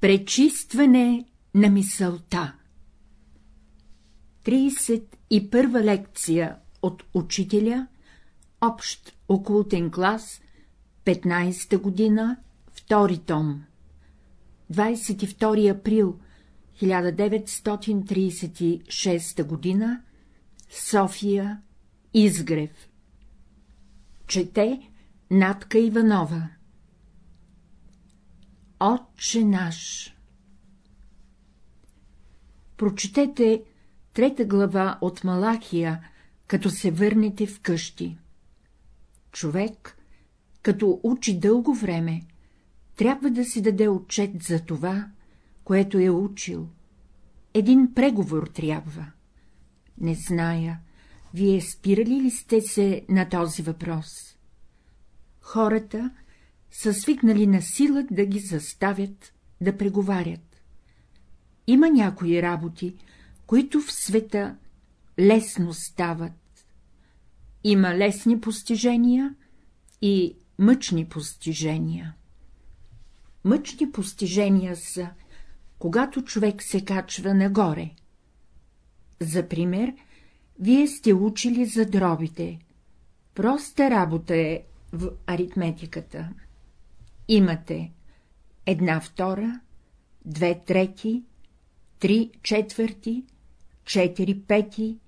Пречистване на мисълта. 31 лекция от учителя, общ окултен клас, 15-та година, втори том. 22 април 1936 година, София, Изгрев. Чете Натка Иванова Отче наш Прочетете трета глава от Малахия, като се върнете в къщи. Човек, като учи дълго време, трябва да си даде отчет за това, което е учил. Един преговор трябва. Не зная, вие спирали ли сте се на този въпрос? Хората са свикнали на сила да ги заставят да преговарят. Има някои работи, които в света лесно стават. Има лесни постижения и мъчни постижения. Мъчни постижения са, когато човек се качва нагоре. За пример, вие сте учили за дробите. Проста работа е в аритметиката. Имате една втора, две трети, три четвърти, четири пети,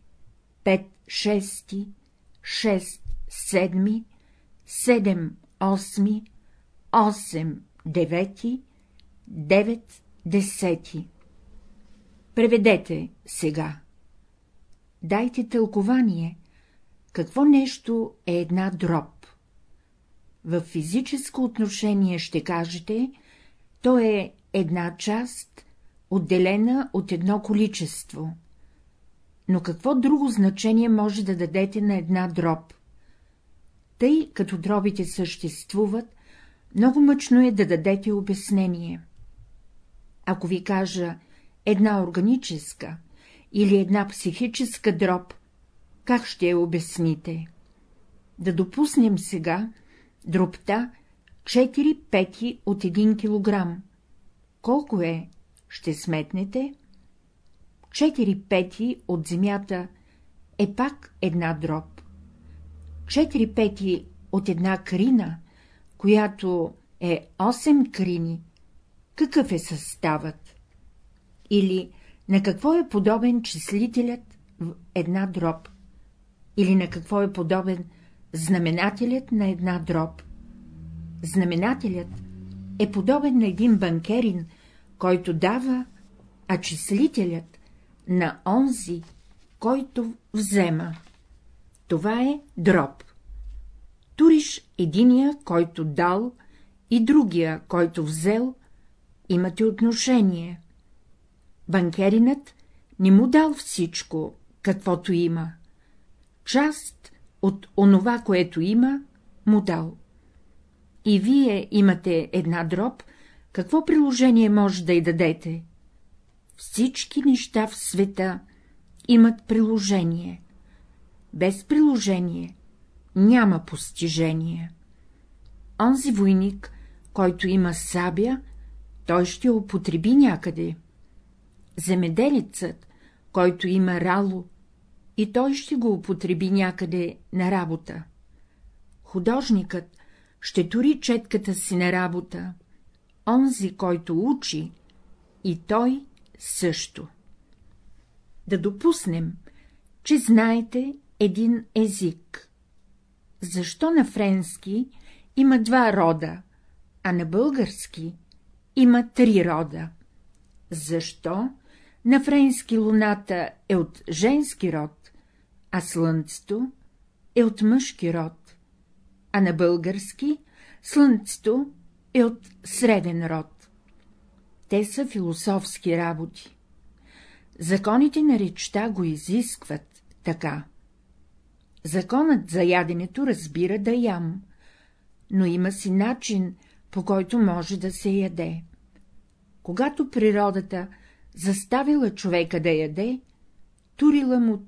пет шести, шест седми, седем осми, осем девети, девет десети. Преведете сега. Дайте тълкование, какво нещо е една дроб. В физическо отношение ще кажете, то е една част, отделена от едно количество. Но какво друго значение може да дадете на една дроб? Тъй като дробите съществуват, много мъчно е да дадете обяснение. Ако ви кажа една органическа или една психическа дроб, как ще я обясните? Да допуснем сега дробта 4 пети от 1 килограм. Колко е? Ще сметнете? 4 пети от земята е пак една дроб. 4 пети от една крина която е 8 крини, какъв е съставът? Или на какво е подобен числителят в една дроб? Или на какво е подобен знаменателят на една дроб? Знаменателят е подобен на един банкерин, който дава, а числителят на онзи, който взема. Това е дроб туриш единия, който дал, и другия, който взел, имате отношение. Банкеринът не му дал всичко, каквото има. Част от онова, което има, му дал. И вие имате една дроб, какво приложение може да й дадете? Всички неща в света имат приложение. Без приложение няма постижение. Онзи войник, който има сабя, той ще употреби някъде. Земеделецът, който има рало, и той ще го употреби някъде на работа. Художникът ще тури четката си на работа, онзи, който учи, и той също. Да допуснем, че знаете един език. Защо на френски има два рода, а на български има три рода? Защо на френски луната е от женски род, а слънцето е от мъжки род, а на български слънцето е от среден род? Те са философски работи. Законите на речта го изискват така. Законът за яденето разбира да ям, но има си начин, по който може да се яде. Когато природата заставила човека да яде, турила му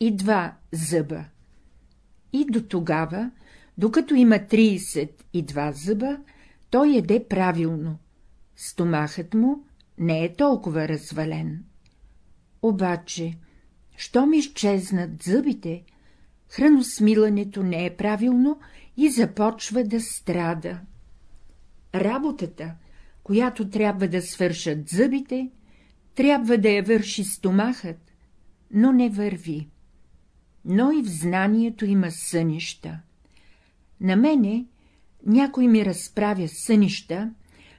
32 зъба. И до тогава, докато има 32 зъба, той яде правилно, стомахът му не е толкова развален. Обаче, щом изчезнат зъбите, храносмилането не е правилно и започва да страда. Работата, която трябва да свършат зъбите, трябва да я върши стомахът, но не върви. Но и в знанието има сънища. На мене някой ми разправя сънища,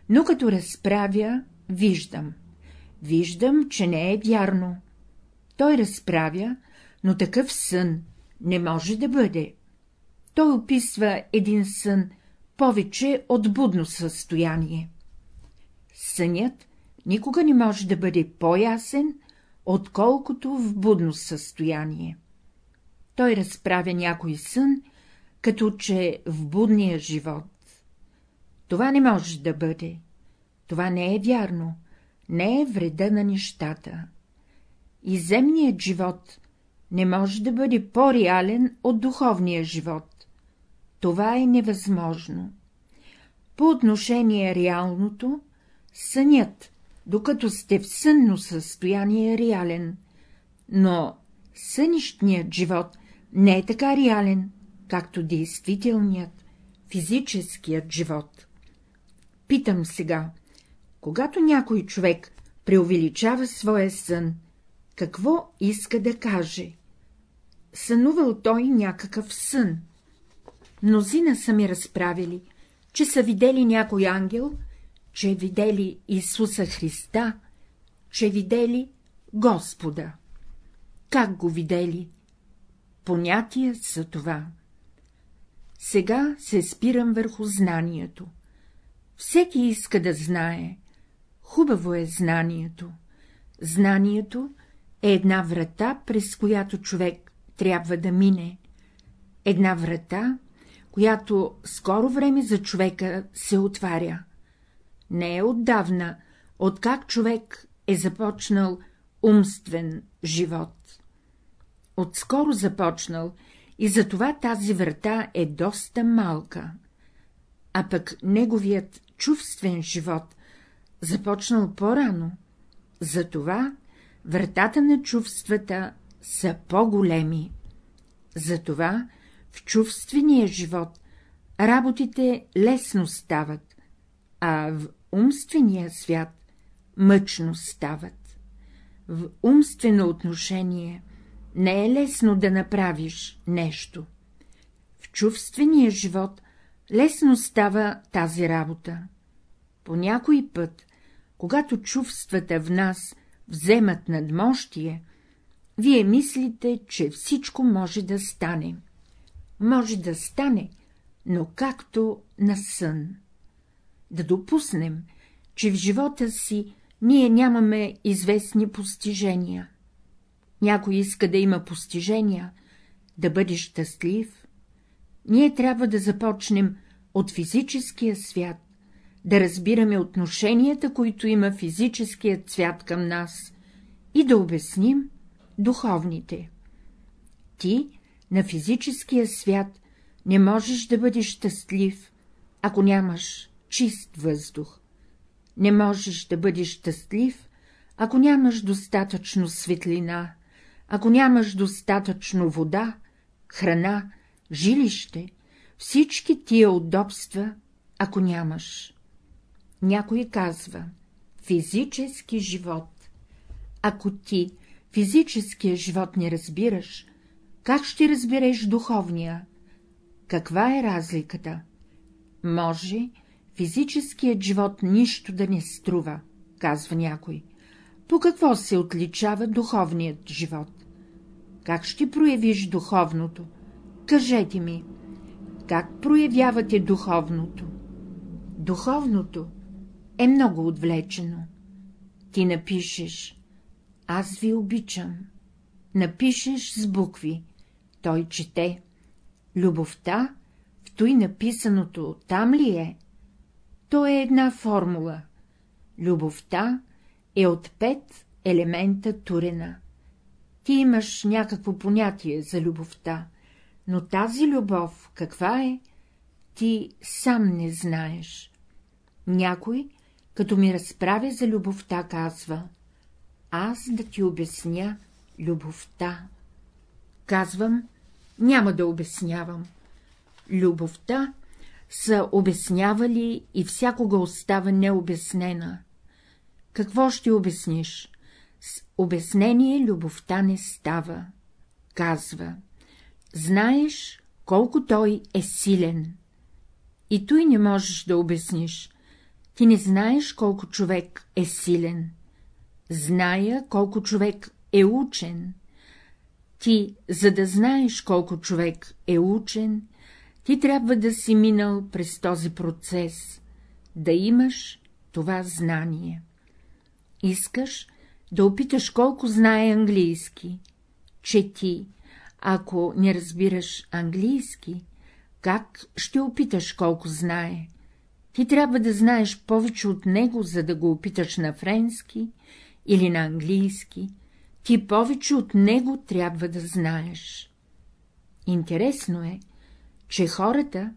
но като разправя, виждам. Виждам, че не е вярно. Той разправя, но такъв сън не може да бъде. Той описва един сън повече от будно състояние. Сънят никога не може да бъде по-ясен, отколкото в будно състояние. Той разправя някой сън, като че в будния живот. Това не може да бъде. Това не е вярно, не е вреда на нещата. И земният живот не може да бъде по-реален от духовния живот. Това е невъзможно. По отношение реалното, сънят, докато сте в сънно състояние, е реален, но сънищният живот не е така реален, както действителният, физическият живот. Питам сега, когато някой човек преувеличава своя сън, какво иска да каже? Сънувал той някакъв сън. Мнозина са ми разправили, че са видели някой ангел, че видели Исуса Христа, че видели Господа. Как го видели? Понятия са това. Сега се спирам върху знанието. Всеки иска да знае. Хубаво е знанието. Знанието е една врата, през която човек трябва да мине. Една врата, която скоро време за човека се отваря. Не е отдавна, откак човек е започнал умствен живот. Отскоро започнал и затова тази врата е доста малка. А пък неговият чувствен живот започнал по-рано, затова вратата на чувствата са по-големи. Затова в чувствения живот работите лесно стават, а в умствения свят мъчно стават. В умствено отношение не е лесно да направиш нещо. В чувствения живот лесно става тази работа. По някой път, когато чувствата в нас вземат надмощие, вие мислите, че всичко може да стане. Може да стане, но както на сън. Да допуснем, че в живота си ние нямаме известни постижения. Някой иска да има постижения, да бъде щастлив. Ние трябва да започнем от физическия свят, да разбираме отношенията, които има физическият свят към нас, и да обясним духовните. Ти на физическия свят не можеш да бъдеш щастлив, ако нямаш чист въздух. Не можеш да бъдеш щастлив, ако нямаш достатъчно светлина, ако нямаш достатъчно вода, храна, жилище, всички тия удобства, ако нямаш. Някой казва — физически живот. Ако ти физическия живот не разбираш, как ще разбереш духовния? Каква е разликата? Може физическият живот нищо да не струва, казва някой. По какво се отличава духовният живот? Как ще проявиш духовното? Кажете ми, как проявявате духовното? Духовното е много отвлечено. Ти напишеш «Аз ви обичам». Напишеш с букви. Той чете. Любовта, в той написаното, там ли е? То е една формула. Любовта е от пет елемента турена. Ти имаш някакво понятие за любовта, но тази любов каква е, ти сам не знаеш. Някой като ми разправя за любовта, казва — аз да ти обясня любовта. Казвам, няма да обяснявам. Любовта са обяснявали и всякога остава необяснена. Какво ще обясниш? Обяснение любовта не става. Казва, знаеш, колко той е силен. И той не можеш да обясниш. Ти не знаеш колко човек е силен. Зная колко човек е учен. Ти, за да знаеш колко човек е учен, ти трябва да си минал през този процес, да имаш това знание. Искаш да опиташ колко знае английски, че ти, ако не разбираш английски, как ще опиташ колко знае? Ти трябва да знаеш повече от него, за да го опиташ на френски или на английски. Ти повече от него трябва да знаеш. Интересно е, че хората,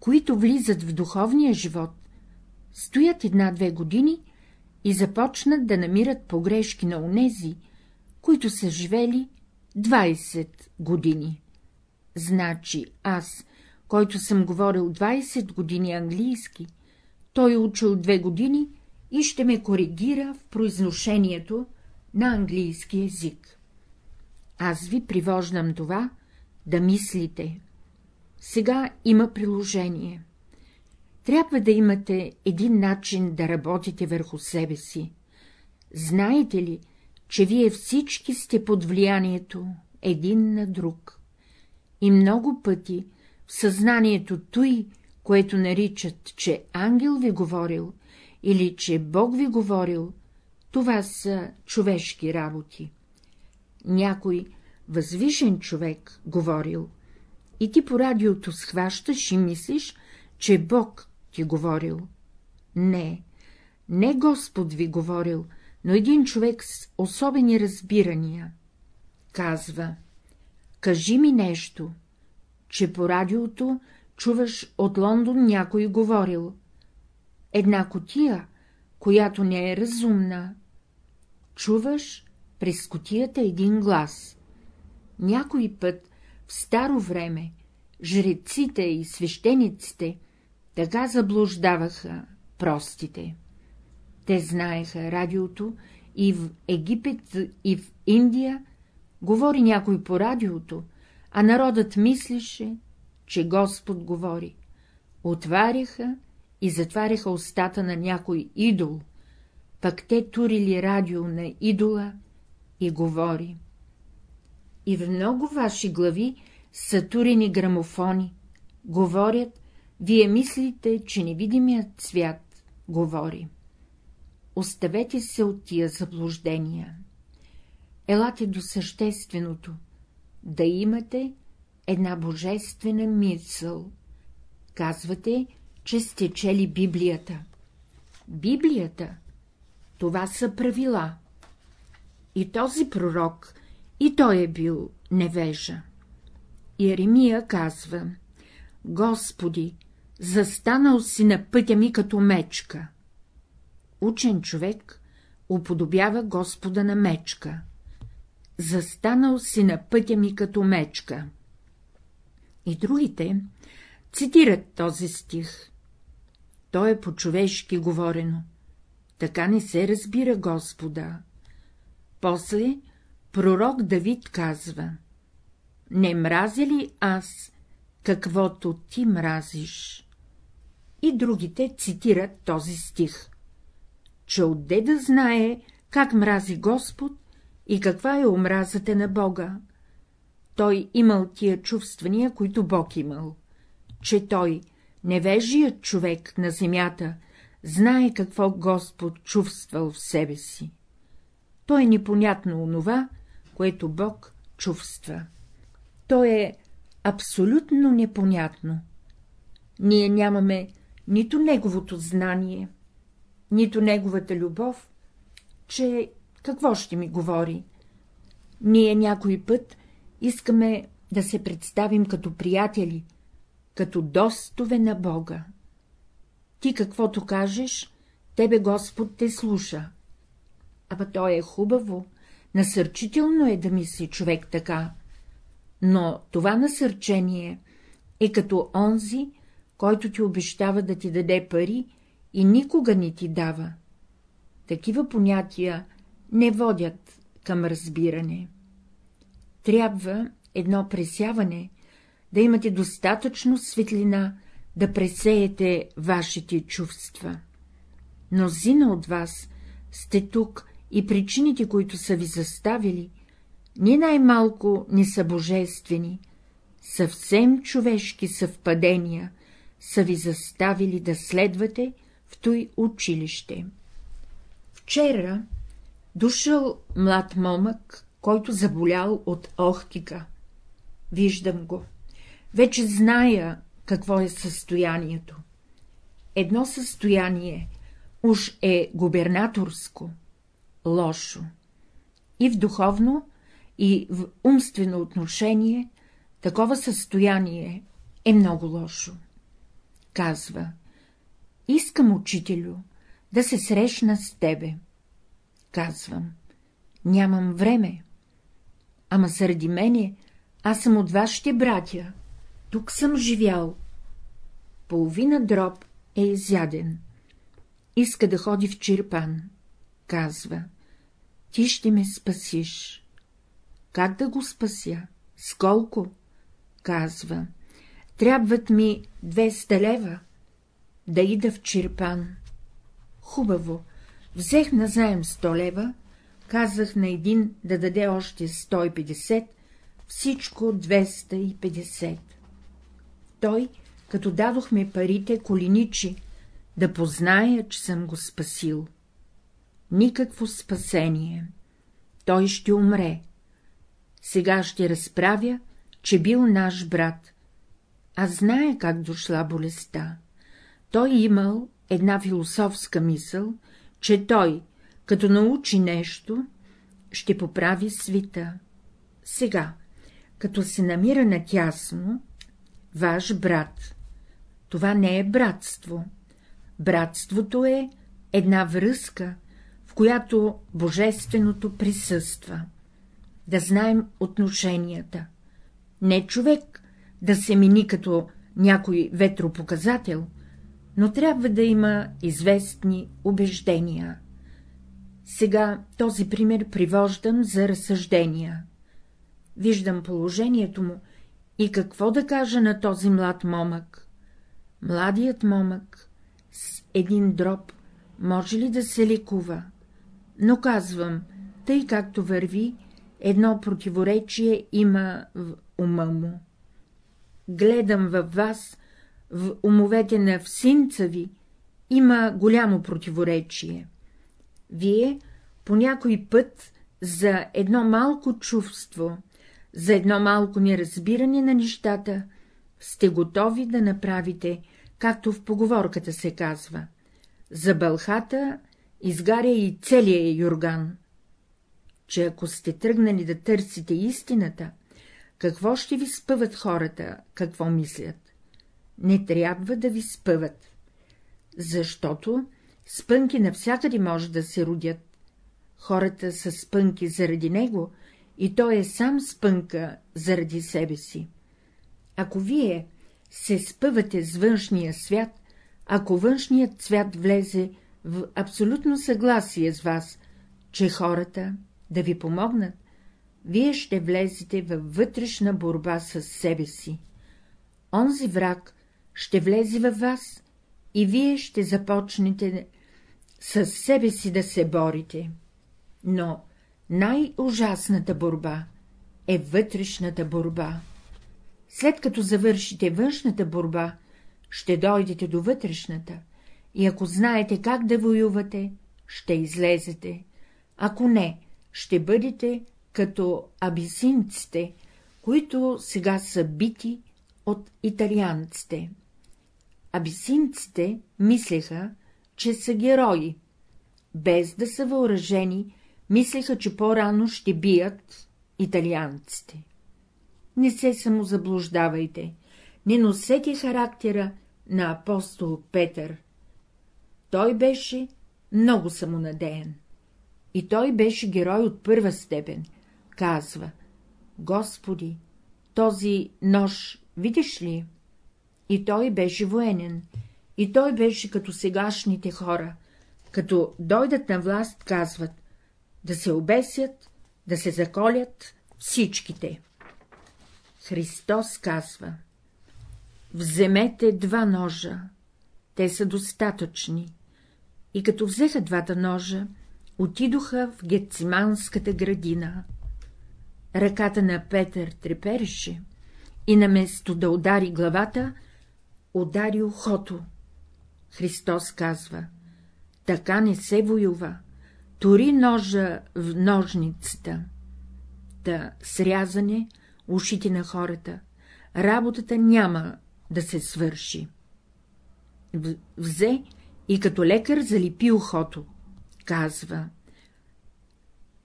които влизат в духовния живот, стоят една-две години и започнат да намират погрешки на онези, които са живели 20 години. Значи аз, който съм говорил 20 години английски, той е учил две години и ще ме коригира в произношението на английски език. Аз ви привождам това да мислите. Сега има приложение. Трябва да имате един начин да работите върху себе си. Знаете ли, че вие всички сте под влиянието един на друг? И много пъти в съзнанието той, което наричат, че ангел ви говорил или че Бог ви говорил, това са човешки работи. Някой възвишен човек говорил, и ти по радиото схващаш и мислиш, че Бог ти говорил. Не, не Господ ви говорил, но един човек с особени разбирания. Казва, кажи ми нещо, че по радиото чуваш от Лондон някой говорил. Една котия, която не е разумна. Чуваш през котията един глас. Някой път в старо време жреците и свещениците така заблуждаваха простите. Те знаеха радиото и в Египет, и в Индия, говори някой по радиото, а народът мислеше, че Господ говори. Отваряха и затваряха устата на някой идол, пък те турили радио на идола и говори и в много ваши глави са турени грамофони, говорят, вие мислите, че невидимият свят говори. Оставете се от тия заблуждения. Елате до същественото, да имате една божествена мисъл. Казвате, че сте чели Библията. Библията — това са правила. И този пророк и той е бил невежа. Еремия казва — Господи, застанал си на пътя ми като мечка. Учен човек уподобява Господа на мечка. Застанал си на пътя ми като мечка. И другите цитират този стих. Той е по-човешки говорено. Така не се разбира Господа. После Пророк Давид казва — Не мразя ли аз, каквото ти мразиш? И другите цитират този стих. Че отде да знае, как мрази Господ и каква е омразата на Бога. Той имал тия чувствания, които Бог имал, че той, невежият човек на земята, знае какво Господ чувствал в себе си. Той е непонятно онова, което Бог чувства. То е абсолютно непонятно. Ние нямаме нито неговото знание, нито неговата любов, че какво ще ми говори. Ние някой път искаме да се представим като приятели, като достове на Бога. Ти каквото кажеш, тебе Господ те слуша. Ама то е хубаво, насърчително е да мисли човек така, но това насърчение е като онзи, който ти обещава да ти даде пари и никога не ти дава. Такива понятия не водят към разбиране. Трябва едно пресяване, да имате достатъчно светлина, да пресеете вашите чувства. Мнозина от вас сте тук и причините, които са ви заставили, ни най-малко не са божествени, съвсем човешки съвпадения са ви заставили да следвате в той училище. Вчера дошъл млад момък, който заболял от охтика. Виждам го. Вече зная какво е състоянието. Едно състояние уж е губернаторско, лошо. И в духовно, и в умствено отношение такова състояние е много лошо. Казва, искам, учителю, да се срещна с тебе. Казвам, нямам време. Ама заради мене, аз съм от вашите братя, тук съм живял. Половина дроб е изяден. Иска да ходи в черпан. Казва, ти ще ме спасиш. Как да го спася? С колко? Казва, трябват ми 200 лева. Да ида в черпан. Хубаво, взех назаем 100 лева, казах на един да даде още 150, всичко 250. Той, като дадохме парите, коленичи, да позная, че съм го спасил. Никакво спасение. Той ще умре. Сега ще разправя, че бил наш брат. А знае как дошла болестта. Той имал една философска мисъл, че той, като научи нещо, ще поправи свита. Сега, като се намира натясно, ваш брат. Това не е братство. Братството е една връзка, в която божественото присъства. Да знаем отношенията. Не човек да се мини като някой ветропоказател, но трябва да има известни убеждения. Сега този пример привождам за разсъждения. Виждам положението му и какво да кажа на този млад момък? Младият момък с един дроб може ли да се лекува? Но казвам, тъй както върви, едно противоречие има в ума му. Гледам във вас, в умовете на всинца ви, има голямо противоречие. Вие по някой път за едно малко чувство, за едно малко неразбиране на нещата, сте готови да направите, както в поговорката се казва. За бълхата изгаря и целия юрган. Че ако сте тръгнали да търсите истината, какво ще ви спъват хората, какво мислят? Не трябва да ви спъват, защото спънки навсякъде може да се родят. Хората са спънки заради него, и той е сам спънка заради себе си. Ако вие се спъвате с външния свят, ако външният свят влезе в абсолютно съгласие с вас, че хората да ви помогнат, вие ще влезете във вътрешна борба с себе си. Онзи враг ще влезе във вас и вие ще започнете с себе си да се борите. Но най-ужасната борба е вътрешната борба. След като завършите външната борба, ще дойдете до вътрешната, и ако знаете как да воювате, ще излезете, ако не, ще бъдете като абисинците, които сега са бити от италианците. Абисинците мислеха, че са герои. Без да са въоръжени, мислеха, че по-рано ще бият италианците. Не се самозаблуждавайте, не носете характера на апостол Петър. Той беше много самонадеян. И той беше герой от първа степен. Казва, Господи, този нож, видиш ли? И той беше военен, и той беше като сегашните хора, като дойдат на власт, казват, да се обесят, да се заколят всичките. Христос казва, вземете два ножа, те са достатъчни. И като взеха двата ножа, отидоха в Гециманската градина. Ръката на Петър трепереше и наместо да удари главата, удари ухото. Христос казва, така не се воюва, тори ножа в ножницата. Та срязане ушите на хората, работата няма да се свърши. Взе и като лекар залепи ухото. Казва.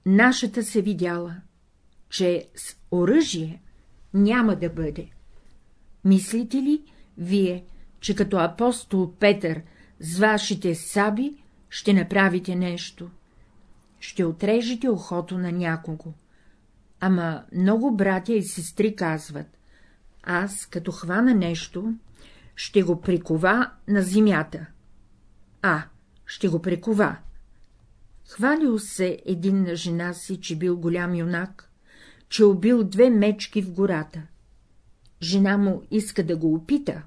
Нашата се видяла, че с оръжие няма да бъде. Мислите ли, вие, че като апостол Петър с вашите саби ще направите нещо? Ще отрежете ухото на някого. Ама много братя и сестри казват, аз, като хвана нещо, ще го прикова на земята. А, ще го прикова. Хвалил се един на жена си, че бил голям юнак, че убил две мечки в гората. Жена му иска да го опита.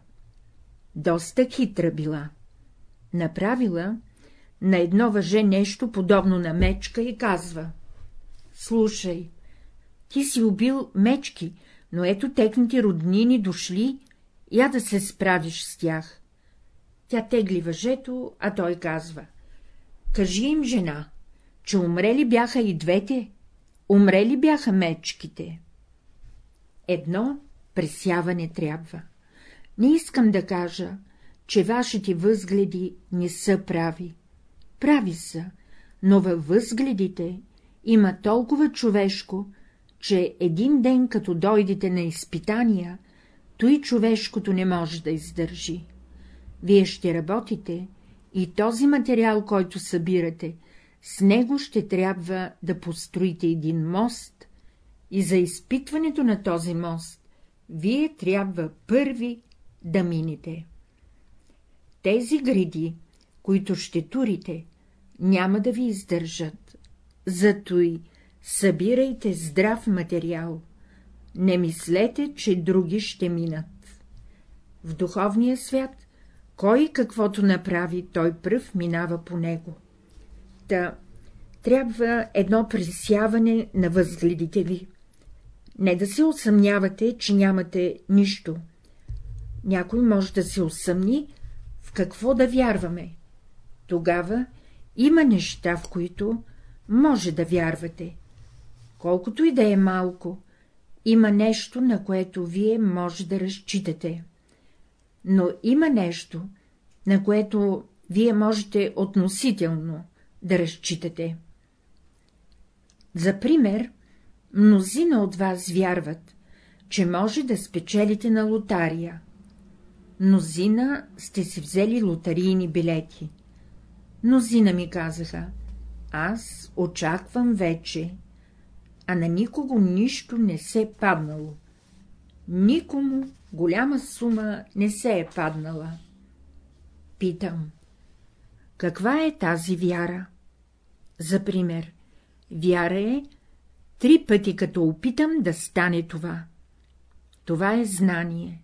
Доста хитра била. Направила на едно въже нещо подобно на мечка и казва — Слушай, ти си убил мечки, но ето техните роднини дошли, я да се справиш с тях. Тя тегли въжето, а той казва — Кажи им, жена, че умрели бяха и двете, умрели бяха мечките. Едно пресяване трябва. Не искам да кажа, че вашите възгледи не са прави. Прави са, но във възгледите има толкова човешко, че един ден, като дойдете на изпитания, той човешкото не може да издържи. Вие ще работите и този материал, който събирате, с него ще трябва да построите един мост и за изпитването на този мост вие трябва първи да минете. Тези гради, които ще турите, няма да ви издържат, зато и събирайте здрав материал, не мислете, че други ще минат. В духовния свят, кой каквото направи, той пръв минава по него. Та трябва едно пресяване на възгледите ви. Не да се усъмнявате, че нямате нищо. Някой може да се усъмни, в какво да вярваме. Тогава има неща, в които може да вярвате. Колкото и да е малко, има нещо, на което вие може да разчитате. Но има нещо, на което вие можете относително да разчитате. За пример, мнозина от вас вярват, че може да спечелите на лотария. Мнозина сте си взели лотарийни билети. Мнозина ми казаха, аз очаквам вече, а на никого нищо не се паднало. Никому голяма сума не се е паднала. Питам, каква е тази вяра? За пример, вяра е три пъти, като опитам да стане това. Това е знание.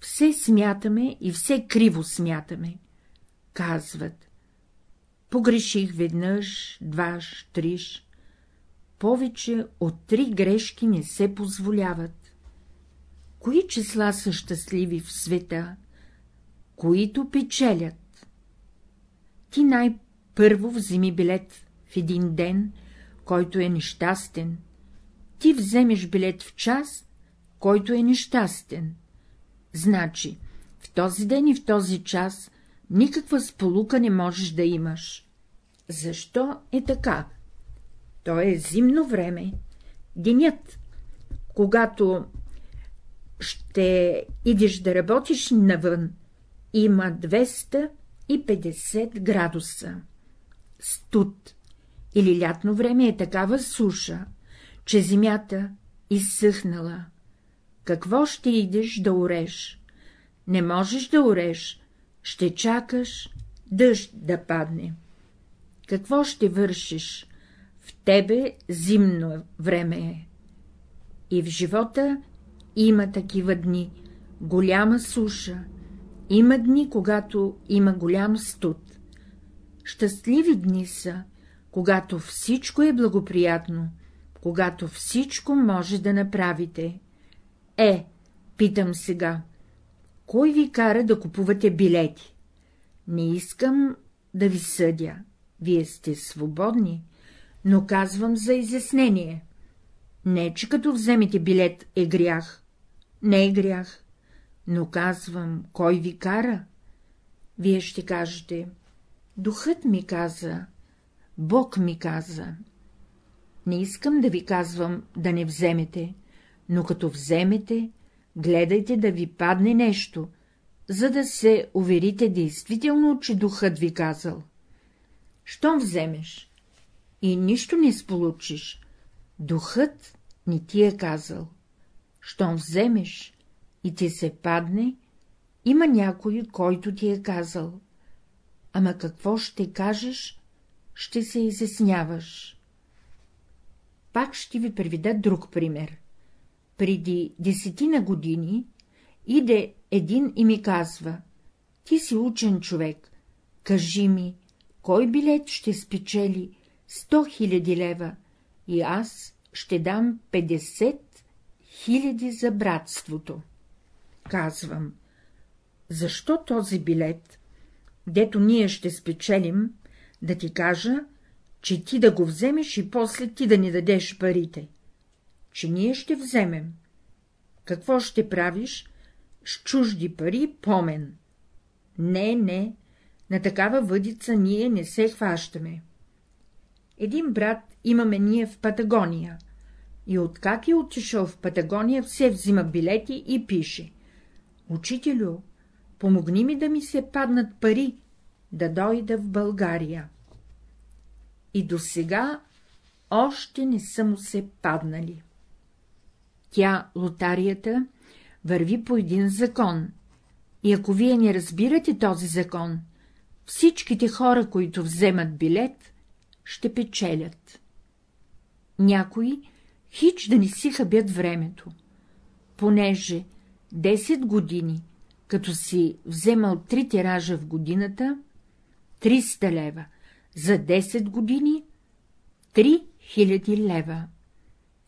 Все смятаме и все криво смятаме. Казват. Погреших веднъж, дваш, триш. Повече от три грешки не се позволяват. Кои числа са щастливи в света? Които печелят? Ти най-първо вземи билет в един ден, който е нещастен. Ти вземеш билет в час, който е нещастен. Значи, в този ден и в този час никаква сполука не можеш да имаш. Защо е така? То е зимно време, денят, когато ще идеш да работиш навън, има 250 градуса. студ, или лятно време е такава суша, че земята изсъхнала. Какво ще идеш да ореш? Не можеш да ореш, ще чакаш дъжд да падне. Какво ще вършиш? В тебе зимно време е. И в живота има такива дни, голяма суша, има дни, когато има голям студ. Щастливи дни са, когато всичко е благоприятно, когато всичко може да направите. Е, питам сега, кой ви кара да купувате билети? Не искам да ви съдя, вие сте свободни, но казвам за изяснение. Не, че като вземете билет е грях, не е грях, но казвам, кой ви кара? Вие ще кажете, духът ми каза, Бог ми каза. Не искам да ви казвам да не вземете, но като вземете, гледайте да ви падне нещо, за да се уверите действително, че духът ви казал. Щом вземеш и нищо не сполучиш, духът ни ти е казал. Щом вземеш и ти се падне, има някой, който ти е казал. Ама какво ще кажеш, ще се изясняваш. Пак ще ви приведа друг пример. Преди десетина години иде един и ми казва — ти си учен човек, кажи ми, кой билет ще спечели 100 хиляди лева и аз ще дам 50 хиляди за братството. Казвам, защо този билет, дето ние ще спечелим, да ти кажа, че ти да го вземеш и после ти да ни дадеш парите, че ние ще вземем. Какво ще правиш с чужди пари помен? Не, не, на такава въдица ние не се хващаме. Един брат имаме ние в Патагония, и откак е отишъл в Патагония, все взима билети и пише. Учителю, помогни ми да ми се паднат пари, да дойда в България. И до сега още не са му се паднали. Тя, лотарията, върви по един закон, и ако вие не разбирате този закон, всичките хора, които вземат билет, ще печелят. Някои хич да не си хабят времето, понеже 10 години, като си вземал три тиража в годината, 300 лева, за 10 години 3000 лева.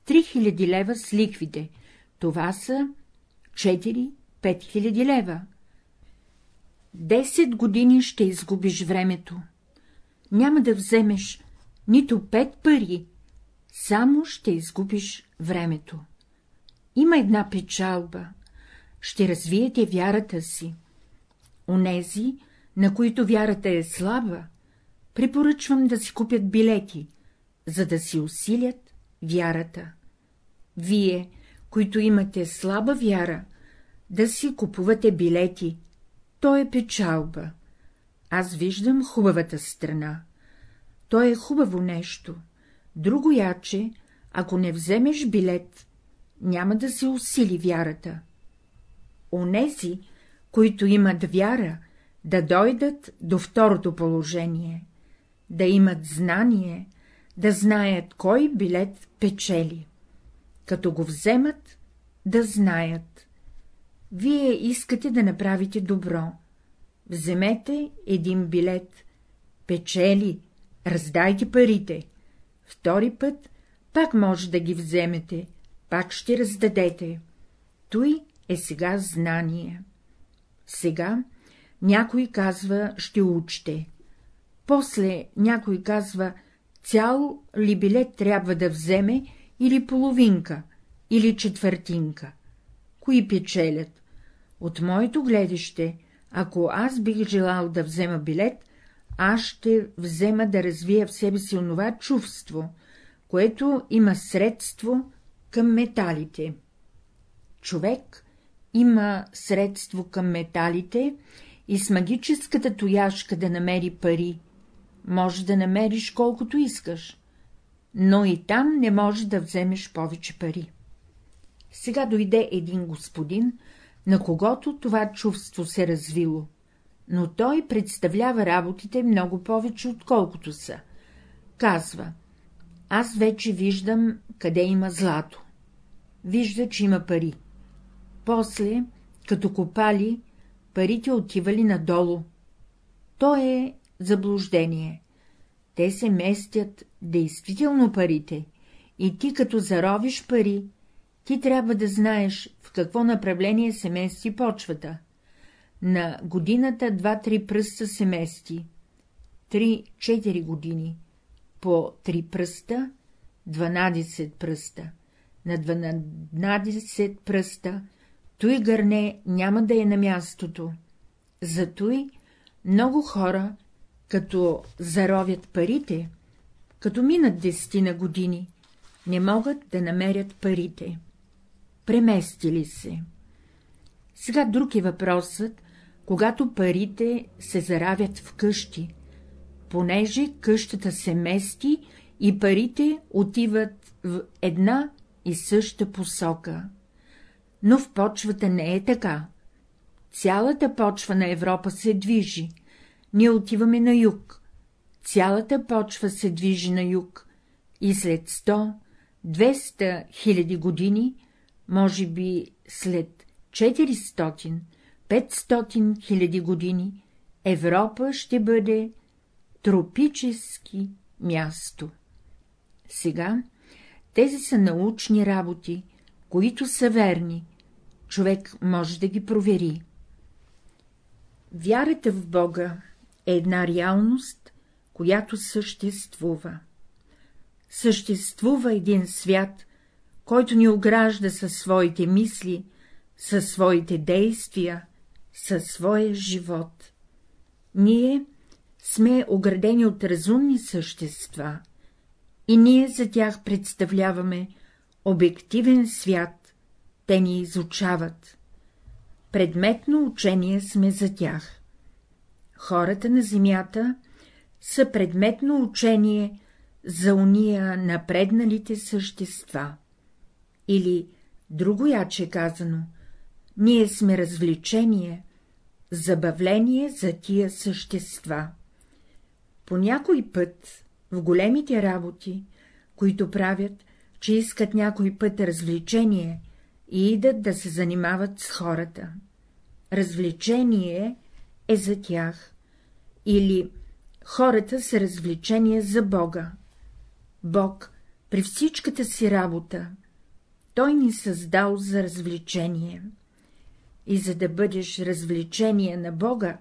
3000 лева с ликвите, това са 4-5 хиляди лева. 10 години ще изгубиш времето. Няма да вземеш нито пет пари, само ще изгубиш времето. Има една печалба. Ще развиете вярата си. Онези, на които вярата е слаба, препоръчвам да си купят билети, за да си усилят вярата. Вие, които имате слаба вяра, да си купувате билети, то е печалба. Аз виждам хубавата страна. То е хубаво нещо. Друго яче, ако не вземеш билет, няма да се усили вярата. Онези, които имат вяра, да дойдат до второто положение, да имат знание, да знаят кой билет печели. Като го вземат, да знаят. Вие искате да направите добро. Вземете един билет, печели, раздайте парите. Втори път пак може да ги вземете, пак ще раздадете. Той е сега знание. Сега някой казва, ще учте. После някой казва, цял ли билет трябва да вземе, или половинка, или четвъртинка. Кои печелят? От моето гледище, ако аз бих желал да взема билет, аз ще взема да развия в себе си онова чувство, което има средство към металите. Човек има средство към металите и с магическата тояшка да намери пари, може да намериш колкото искаш, но и там не можеш да вземеш повече пари. Сега дойде един господин, на когото това чувство се развило, но той представлява работите много повече, отколкото са. Казва, аз вече виждам, къде има злато. Вижда, че има пари. После, като копали, парите отивали надолу. То е заблуждение. Те се местят действително парите, и ти като заровиш пари, ти трябва да знаеш в какво направление се мести почвата. На годината два-три пръста се мести. Три-четири години. По три пръста, 12 пръста. На 12 пръста той гърне няма да е на мястото. За той много хора, като заровят парите, като минат десетина години, не могат да намерят парите. Преместили се. Сега друг е въпросът, когато парите се заравят в къщи, понеже къщата се мести и парите отиват в една и съща посока. Но в почвата не е така. Цялата почва на Европа се движи. Ние отиваме на юг. Цялата почва се движи на юг. И след 100-200 хиляди години, може би след 400-500 хиляди години, Европа ще бъде тропически място. Сега тези са научни работи, които са верни, човек може да ги провери. Вярата в Бога е една реалност, която съществува. Съществува един свят, който ни огражда със своите мисли, със своите действия, със своя живот. Ние сме оградени от разумни същества, и ние за тях представляваме обективен свят, те ни изучават. Предметно учение сме за тях. Хората на земята са предметно учение за уния напредналите същества. Или, друго яче казано, ние сме развлечение, забавление за тия същества. По някой път в големите работи, които правят, че искат някой път развлечение и идат да се занимават с хората. Развлечение е за тях. Или хората са развлечение за Бога. Бог при всичката си работа, Той ни създал за развлечение. И за да бъдеш развлечение на Бога,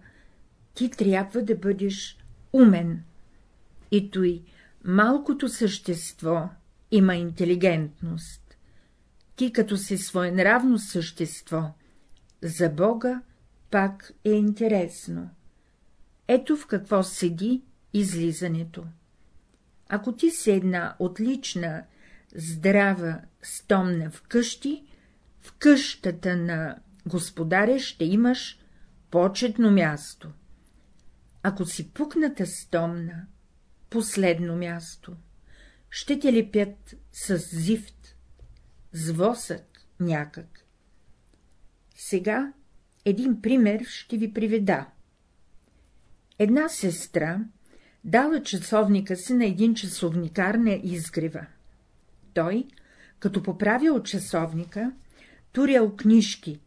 ти трябва да бъдеш умен. И той малкото същество има интелигентност. Ти като си своенравно същество, за Бога пак е интересно. Ето в какво седи излизането. Ако ти си една отлична, здрава, стомна вкъщи, в къщата на господаря ще имаш почетно място. Ако си пукната стомна, последно място, ще те лепят с зифт, с восък някак. Сега един пример ще ви приведа. Една сестра дала часовника си на един часовникар на изгрева. Той, като поправил часовника, турял книжки,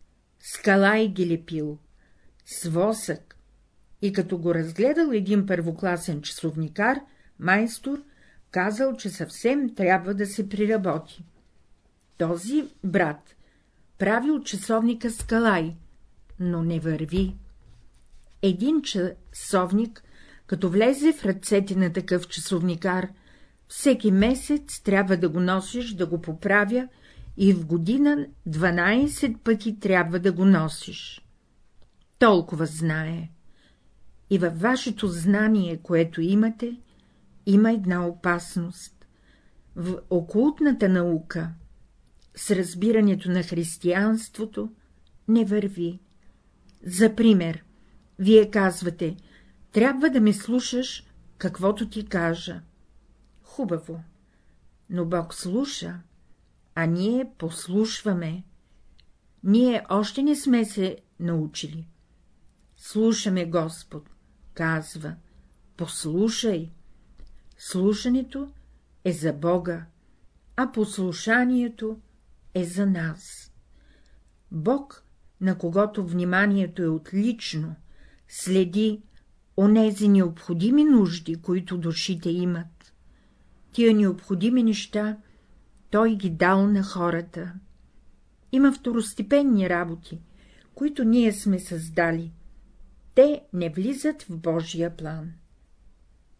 скала и ги лепил, с восък, и като го разгледал един първокласен часовникар, майстор, казал, че съвсем трябва да се приработи. Този брат правил часовника скалай, но не върви. Един часовник, като влезе в ръцете на такъв часовникар, всеки месец трябва да го носиш, да го поправя и в година 12 пъти трябва да го носиш. Толкова знае. И във вашето знание, което имате, има една опасност. В окултната наука, с разбирането на християнството, не върви. За пример, вие казвате, трябва да ме слушаш, каквото ти кажа. Хубаво, но Бог слуша, а ние послушваме. Ние още не сме се научили. Слушаме Господ, казва, послушай. Слушането е за Бога, а послушанието е за нас. Бог, на когото вниманието е отлично, следи онези необходими нужди, които душите имат. Тия необходими неща той ги дал на хората. Има второстепенни работи, които ние сме създали. Те не влизат в Божия план.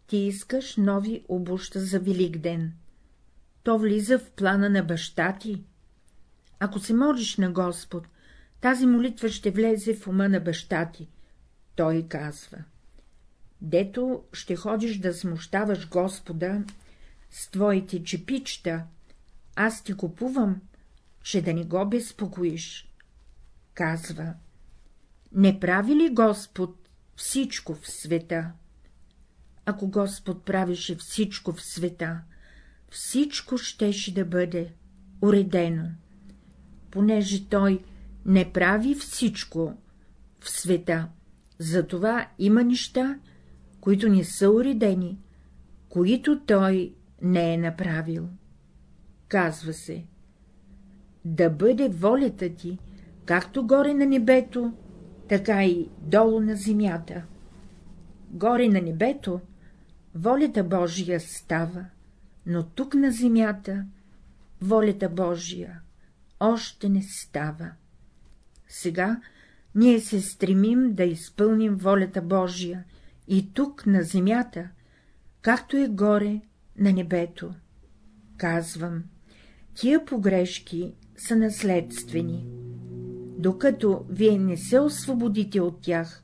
Ти искаш нови обуща за Велик ден. То влиза в плана на баща ти. Ако се молиш на Господ, тази молитва ще влезе в ума на баща ти. Той казва. Дето ще ходиш да смущаваш Господа с твоите чепичта, аз ти купувам, че да не го безпокоиш. Казва. Не прави ли Господ всичко в света? Ако Господ правеше всичко в света, всичко щеше да бъде уредено. Понеже Той не прави всичко в света, затова има неща, които не са уредени, които Той не е направил. Казва се да бъде волята ти, както горе на небето, така и долу на земята. Горе на небето волята Божия става, но тук на земята волята Божия още не става. Сега ние се стремим да изпълним волята Божия и тук на земята, както е горе на небето. Казвам, тия погрешки са наследствени. Докато вие не се освободите от тях,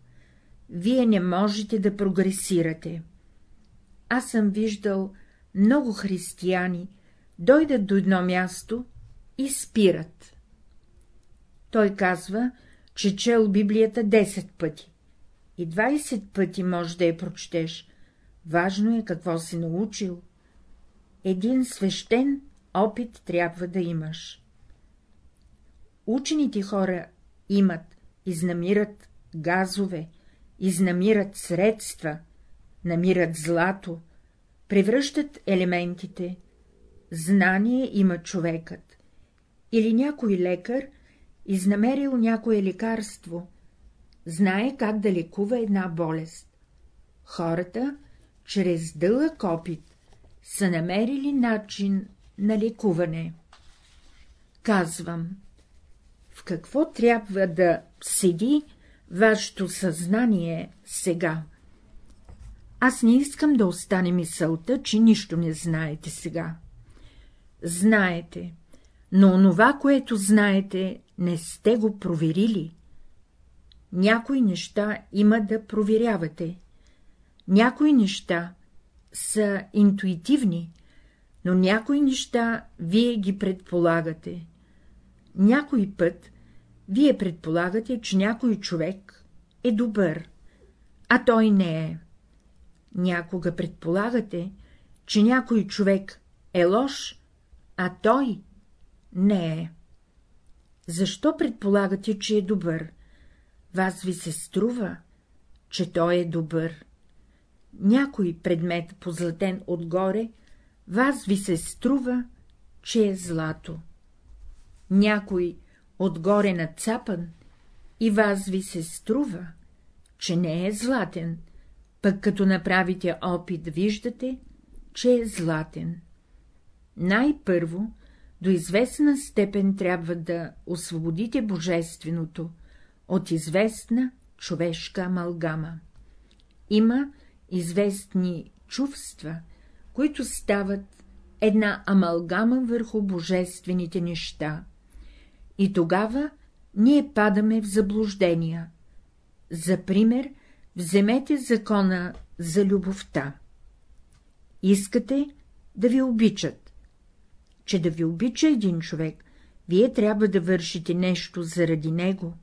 вие не можете да прогресирате. Аз съм виждал много християни, дойдат до едно място и спират. Той казва, че чел Библията 10 пъти. И 20 пъти може да я прочетеш. Важно е какво си научил. Един свещен опит трябва да имаш. Учените хора имат, изнамират газове, изнамират средства, намират злато, превръщат елементите, знание има човекът. Или някой лекар изнамерил някое лекарство, знае как да лекува една болест. Хората, чрез дълъг опит, са намерили начин на лекуване. Казвам, в какво трябва да седи вашето съзнание сега? Аз не искам да остане мисълта, че нищо не знаете сега. Знаете, но онова, което знаете, не сте го проверили. Някои неща има да проверявате. Някои неща са интуитивни, но някои неща вие ги предполагате. Някой път вие предполагате, че някой човек е добър, а той не е. Някога предполагате, че някой човек е лош, а той не е. Защо предполагате, че е добър? Вас ви се струва, че той е добър. Някой предмет позлатен отгоре, вас ви се струва, че е злато. Някой отгоре нацапан и вас ви се струва, че не е златен, пък като направите опит, виждате, че е златен. Най-първо, до известна степен трябва да освободите божественото от известна човешка амалгама. Има известни чувства, които стават една амалгама върху божествените неща. И тогава ние падаме в заблуждения. За пример, вземете закона за любовта. Искате да ви обичат. Че да ви обича един човек, вие трябва да вършите нещо заради него.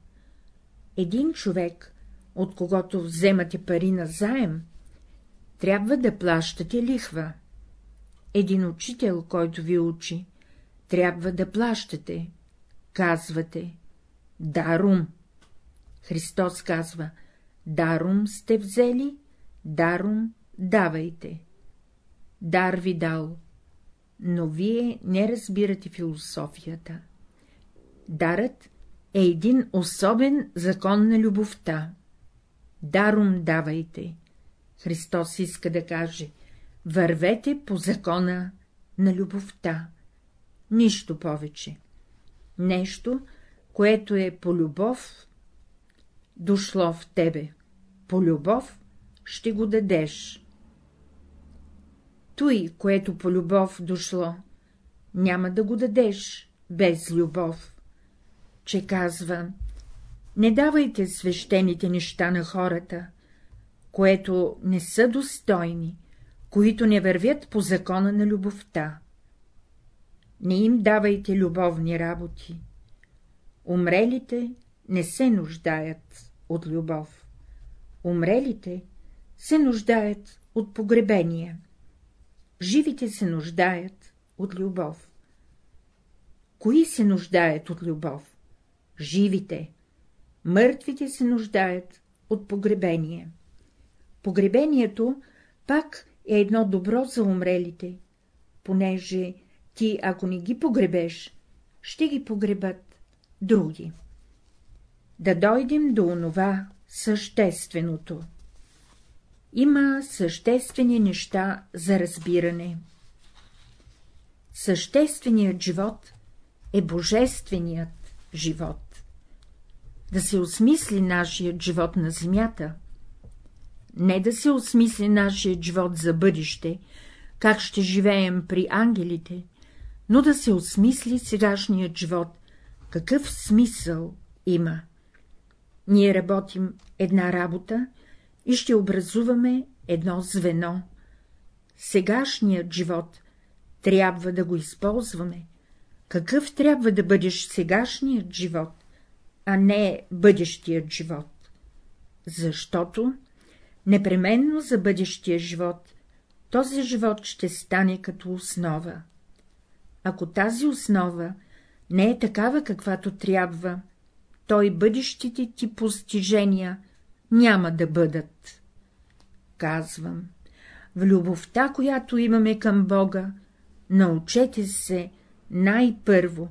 Един човек, от когото вземате пари на заем, трябва да плащате лихва. Един учител, който ви учи, трябва да плащате. Казвате, дарум. Христос казва, дарум сте взели, дарум давайте. Дар ви дал, но вие не разбирате философията. Дарът е един особен закон на любовта. Даром давайте. Христос иска да каже, вървете по закона на любовта. Нищо повече. Нещо, което е по любов, дошло в тебе. По любов ще го дадеш. Той, което по любов дошло, няма да го дадеш без любов. Че казва, не давайте свещените неща на хората, което не са достойни, които не вървят по закона на любовта. Не им давайте любовни работи. Умрелите не се нуждаят от любов. Умрелите се нуждаят от погребение. Живите се нуждаят от любов. Кои се нуждаят от любов? Живите. Мъртвите се нуждаят от погребение. Погребението пак е едно добро за умрелите, понеже ти, ако не ги погребеш, ще ги погребат други. Да дойдем до онова същественото. Има съществени неща за разбиране. Същественият живот е божественият живот. Да се осмисли нашият живот на земята, не да се осмисли нашият живот за бъдеще, как ще живеем при ангелите, но да се осмисли сегашният живот, какъв смисъл има. Ние работим една работа и ще образуваме едно звено. Сегашният живот трябва да го използваме. Какъв трябва да бъдеш сегашният живот, а не бъдещият живот? Защото непременно за бъдещия живот този живот ще стане като основа. Ако тази основа не е такава, каквато трябва, то и бъдещите ти постижения няма да бъдат. Казвам, в любовта, която имаме към Бога, научете се най-първо.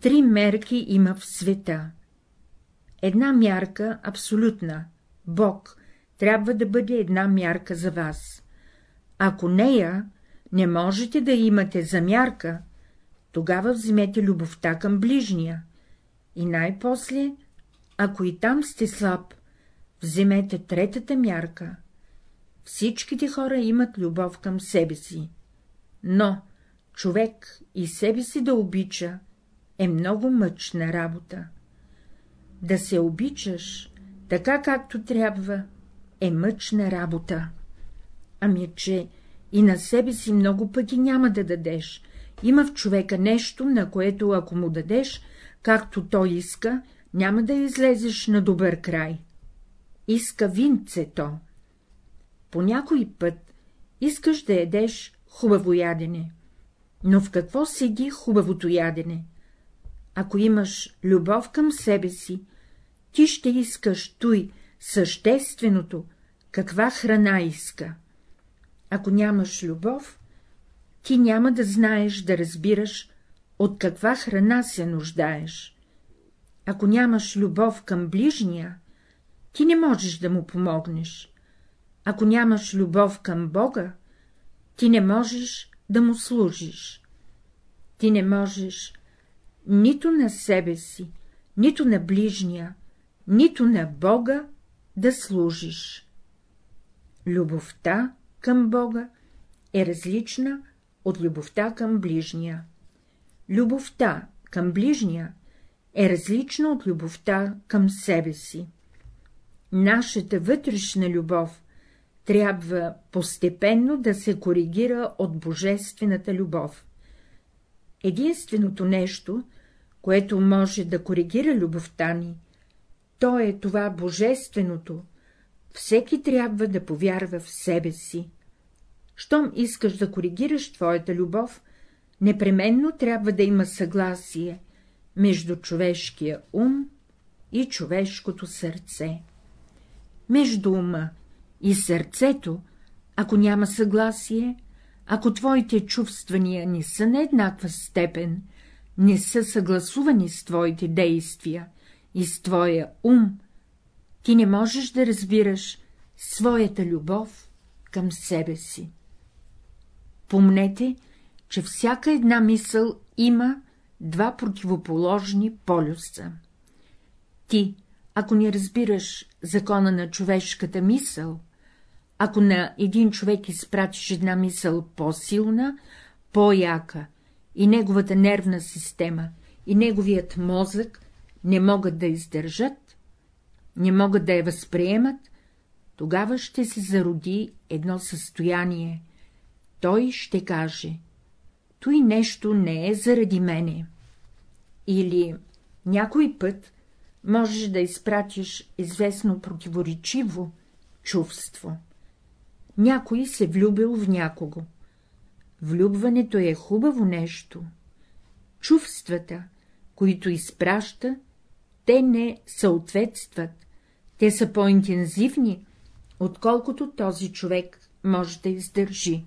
Три мерки има в света. Една мярка, абсолютна, Бог, трябва да бъде една мярка за вас. Ако нея не можете да имате за мярка, тогава вземете любовта към ближния. И най-после, ако и там сте слаб, вземете третата мярка. Всичките хора имат любов към себе си, но човек и себе си да обича е много мъчна работа. Да се обичаш така, както трябва, е мъчна работа. Ами, че и на себе си много пъти няма да дадеш. Има в човека нещо, на което, ако му дадеш, както той иска, няма да излезеш на добър край. Иска винце то. По някой път искаш да едеш хубаво ядене. Но в какво седи хубавото ядене? Ако имаш любов към себе си, ти ще искаш той същественото, каква храна иска. Ако нямаш любов, ти няма да знаеш да разбираш, от каква храна се нуждаеш. Ако нямаш любов към ближния, ти не можеш да му помогнеш. Ако нямаш любов към Бога, ти не можеш да му служиш. Ти не можеш нито на себе си, нито на ближния, нито на Бога да служиш. Любовта към Бога е различна от любовта към ближния. Любовта към ближния е различна от любовта към себе си. Нашата вътрешна любов трябва постепенно да се коригира от божествената любов. Единственото нещо, което може да коригира любовта ни, то е това божественото, всеки трябва да повярва в себе си. Щом искаш да коригираш твоята любов, непременно трябва да има съгласие между човешкия ум и човешкото сърце. Между ума и сърцето, ако няма съгласие, ако твоите чувствания не са на еднаква степен, не са съгласувани с твоите действия и с твоя ум, ти не можеш да разбираш своята любов към себе си. Помнете, че всяка една мисъл има два противоположни полюса. Ти, ако не разбираш закона на човешката мисъл, ако на един човек изпратиш една мисъл по-силна, по-яка, и неговата нервна система, и неговият мозък не могат да издържат, не могат да я възприемат, тогава ще се зароди едно състояние. Той ще каже — той нещо не е заради мене. Или някой път можеш да изпратиш известно противоречиво чувство. Някой се влюбил в някого. Влюбването е хубаво нещо. Чувствата, които изпраща, те не съответстват, те са по-интензивни, отколкото този човек може да издържи.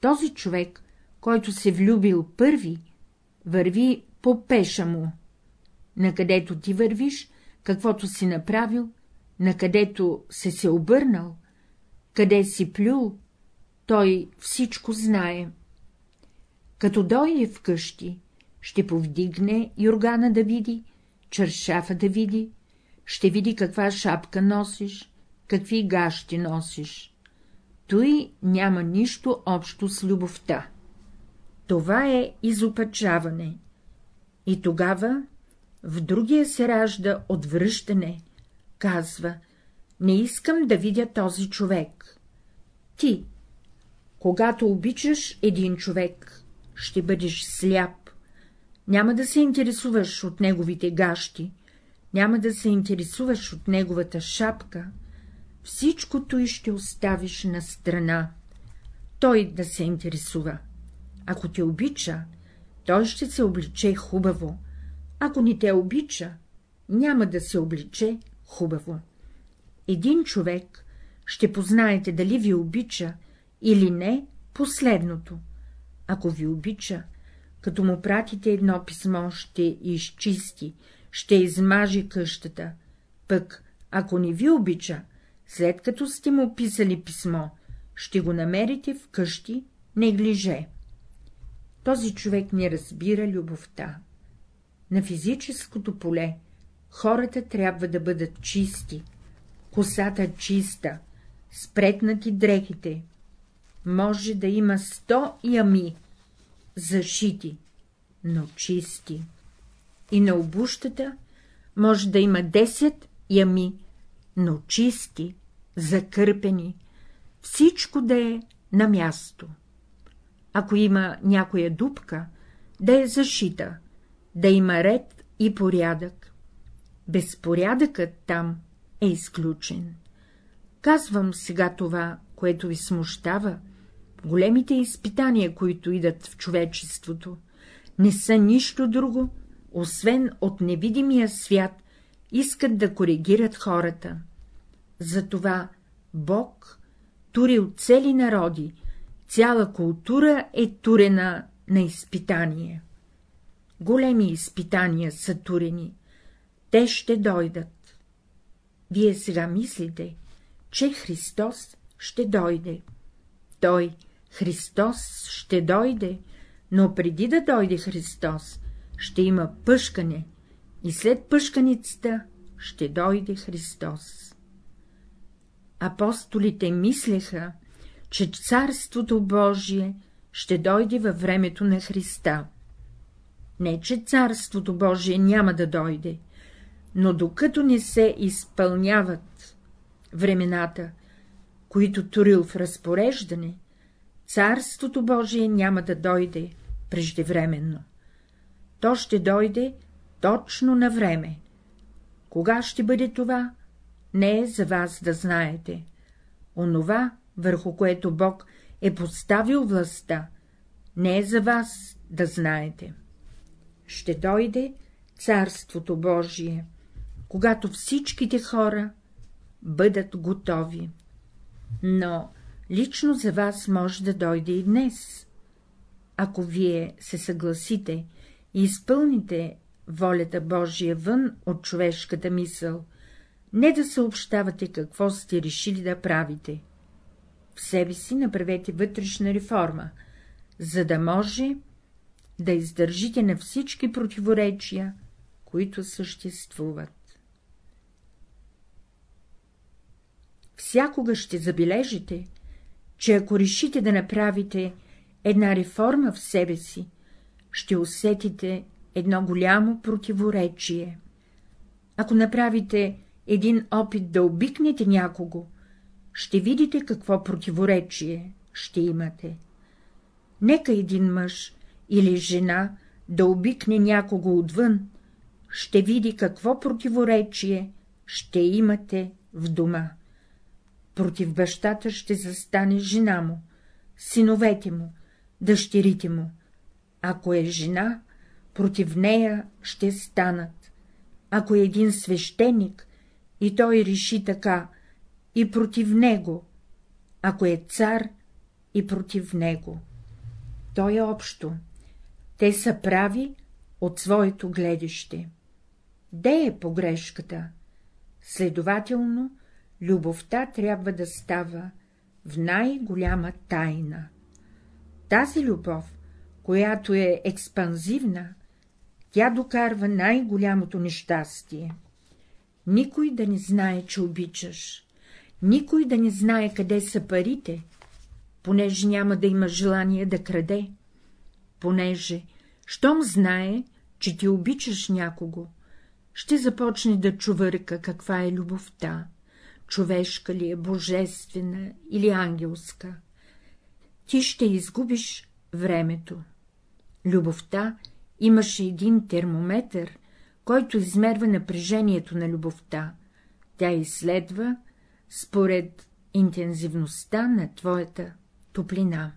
Този човек, който се влюбил първи, върви по пеша му. Накъдето ти вървиш, каквото си направил, накъдето се се обърнал, къде си плюл, той всичко знае. Като дойде вкъщи, ще повдигне юргана да види, чершафа да види, ще види каква шапка носиш, какви гащи носиш. Той няма нищо общо с любовта. Това е изопачаване. И тогава в другия се ражда отвръщане, казва, не искам да видя този човек. Ти, когато обичаш един човек, ще бъдеш сляп, няма да се интересуваш от неговите гащи, няма да се интересуваш от неговата шапка, всичкото и ще оставиш на страна. Той да се интересува. Ако те обича, той ще се обличе хубаво, ако не те обича, няма да се обличе хубаво. Един човек ще познаете дали ви обича или не последното. Ако ви обича, като му пратите едно писмо, ще изчисти, ще измаже къщата, пък, ако не ви обича, след като сте му писали писмо, ще го намерите в къщи неглиже. Този човек не разбира любовта. На физическото поле хората трябва да бъдат чисти, косата чиста, спретнати дрехите. Може да има сто ями, зашити, но чисти. И на обущата може да има 10 ями, но чисти, закърпени, всичко да е на място. Ако има някоя дупка, да е зашита, да има ред и порядък. Безпорядъкът там е изключен. Казвам сега това, което ви смущава, големите изпитания, които идат в човечеството, не са нищо друго, освен от невидимия свят, искат да коригират хората. Затова Бог турил цели народи, цяла култура е турена на изпитание. Големи изпитания са турени, те ще дойдат. Вие сега мислите, че Христос ще дойде. Той, Христос, ще дойде, но преди да дойде Христос, ще има пъшкане, и след пъшканицата ще дойде Христос. Апостолите мислеха, че Царството Божие ще дойде във времето на Христа. Не, че Царството Божие няма да дойде, но докато не се изпълняват времената, които турил в разпореждане, Царството Божие няма да дойде преждевременно. То ще дойде точно на време. Кога ще бъде това? не е за вас да знаете. Онова, върху което Бог е поставил властта, не е за вас да знаете. Ще дойде Царството Божие, когато всичките хора бъдат готови. Но лично за вас може да дойде и днес. Ако вие се съгласите и изпълните волята Божия вън от човешката мисъл, не да съобщавате какво сте решили да правите. В себе си направете вътрешна реформа, за да може да издържите на всички противоречия, които съществуват. Всякога ще забележите, че ако решите да направите една реформа в себе си, ще усетите едно голямо противоречие. Ако направите един опит да обикнете някого, ще видите какво противоречие ще имате. Нека един мъж или жена да обикне някого отвън, ще види какво противоречие ще имате в дома. Против бащата ще застане жена му, синовете му, дъщерите му. Ако е жена, против нея ще станат. Ако е един свещеник, и той реши така, и против него, ако е цар, и против него. То е общо. Те са прави от своето гледаще. Де е погрешката? Следователно, любовта трябва да става в най-голяма тайна. Тази любов, която е експанзивна, тя докарва най-голямото нещастие. Никой да не знае, че обичаш, никой да не знае къде са парите, понеже няма да има желание да краде, понеже, щом знае, че ти обичаш някого, ще започне да чувърка каква е любовта, човешка ли е, божествена или ангелска. Ти ще изгубиш времето. Любовта имаше един термометър, който измерва напрежението на любовта. Тя изследва според интензивността на твоята топлина.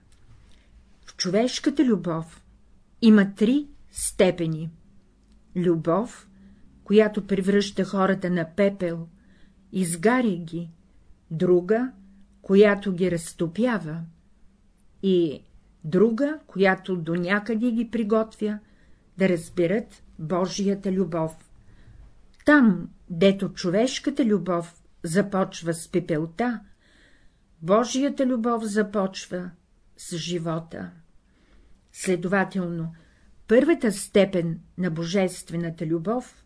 В човешката любов има три степени. Любов, която превръща хората на пепел, изгаря ги, друга, която ги разтопява, и друга, която до някъде ги приготвя да разберат Божията любов. Там, дето човешката любов започва с пепелта, Божията любов започва с живота. Следователно, първата степен на божествената любов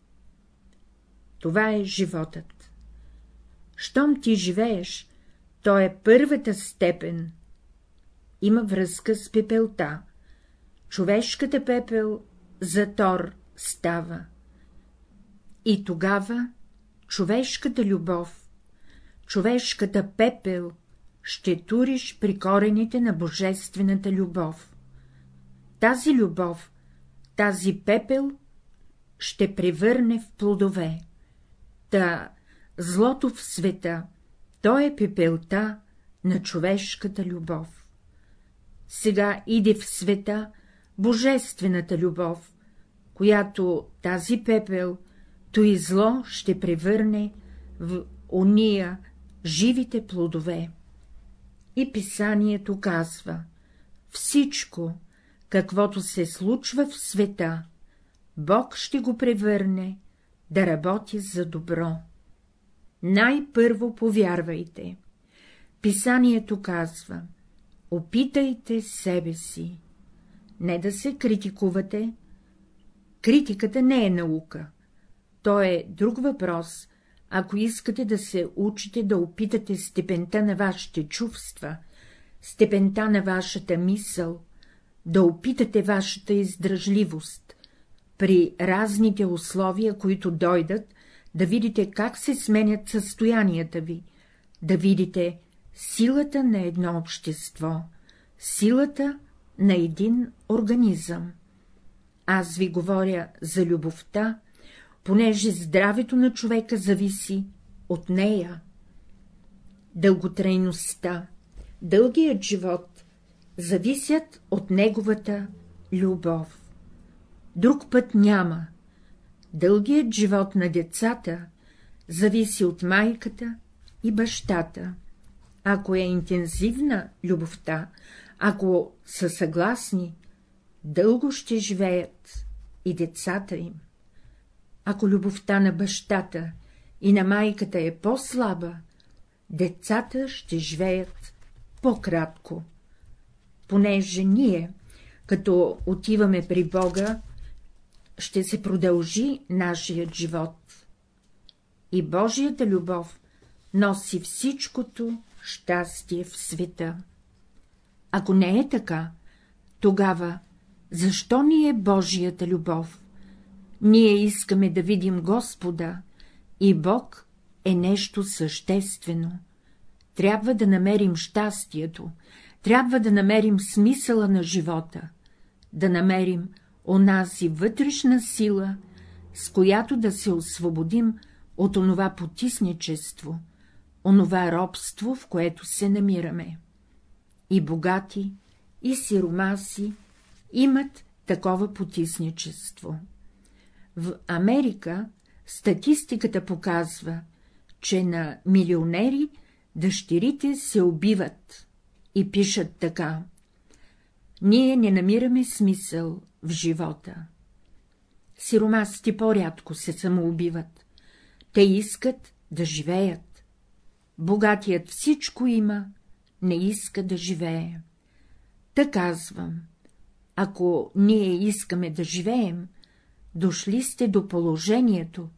— това е животът. Щом ти живееш, то е първата степен. Има връзка с пепелта. Човешката пепел за Тор става. И тогава човешката любов, човешката пепел ще туриш при корените на божествената любов. Тази любов, тази пепел ще превърне в плодове. Та злото в света, то е пепелта на човешката любов. Сега иде в света божествената любов, която тази пепел, то и зло ще превърне в уния живите плодове. И писанието казва — всичко, каквото се случва в света, Бог ще го превърне да работи за добро. Най-първо повярвайте. Писанието казва — опитайте себе си. Не да се критикувате, Критиката не е наука. То е друг въпрос, ако искате да се учите да опитате степента на вашите чувства, степента на вашата мисъл, да опитате вашата издръжливост, при разните условия, които дойдат, да видите как се сменят състоянията ви, да видите силата на едно общество, силата на един организъм. Аз ви говоря за любовта, понеже здравето на човека зависи от нея. Дълготрайността, дългият живот зависят от неговата любов. Друг път няма. Дългият живот на децата зависи от майката и бащата. Ако е интензивна любовта, ако са съгласни, дълго ще живеят и децата им. Ако любовта на бащата и на майката е по-слаба, децата ще живеят по-кратко. Понеже ние, като отиваме при Бога, ще се продължи нашият живот. И Божията любов носи всичкото щастие в света. Ако не е така, тогава защо ни е Божията любов? Ние искаме да видим Господа, и Бог е нещо съществено. Трябва да намерим щастието, трябва да намерим смисъла на живота, да намерим онази вътрешна сила, с която да се освободим от онова потисничество, онова робство, в което се намираме. И богати, и сиромаси имат такова потисничество. В Америка статистиката показва, че на милионери дъщерите се убиват и пишат така. Ние не намираме смисъл в живота. Сиромасите по-рядко се самоубиват. Те искат да живеят. Богатият всичко има, не иска да живее. Та казвам, ако ние искаме да живеем, дошли сте до положението,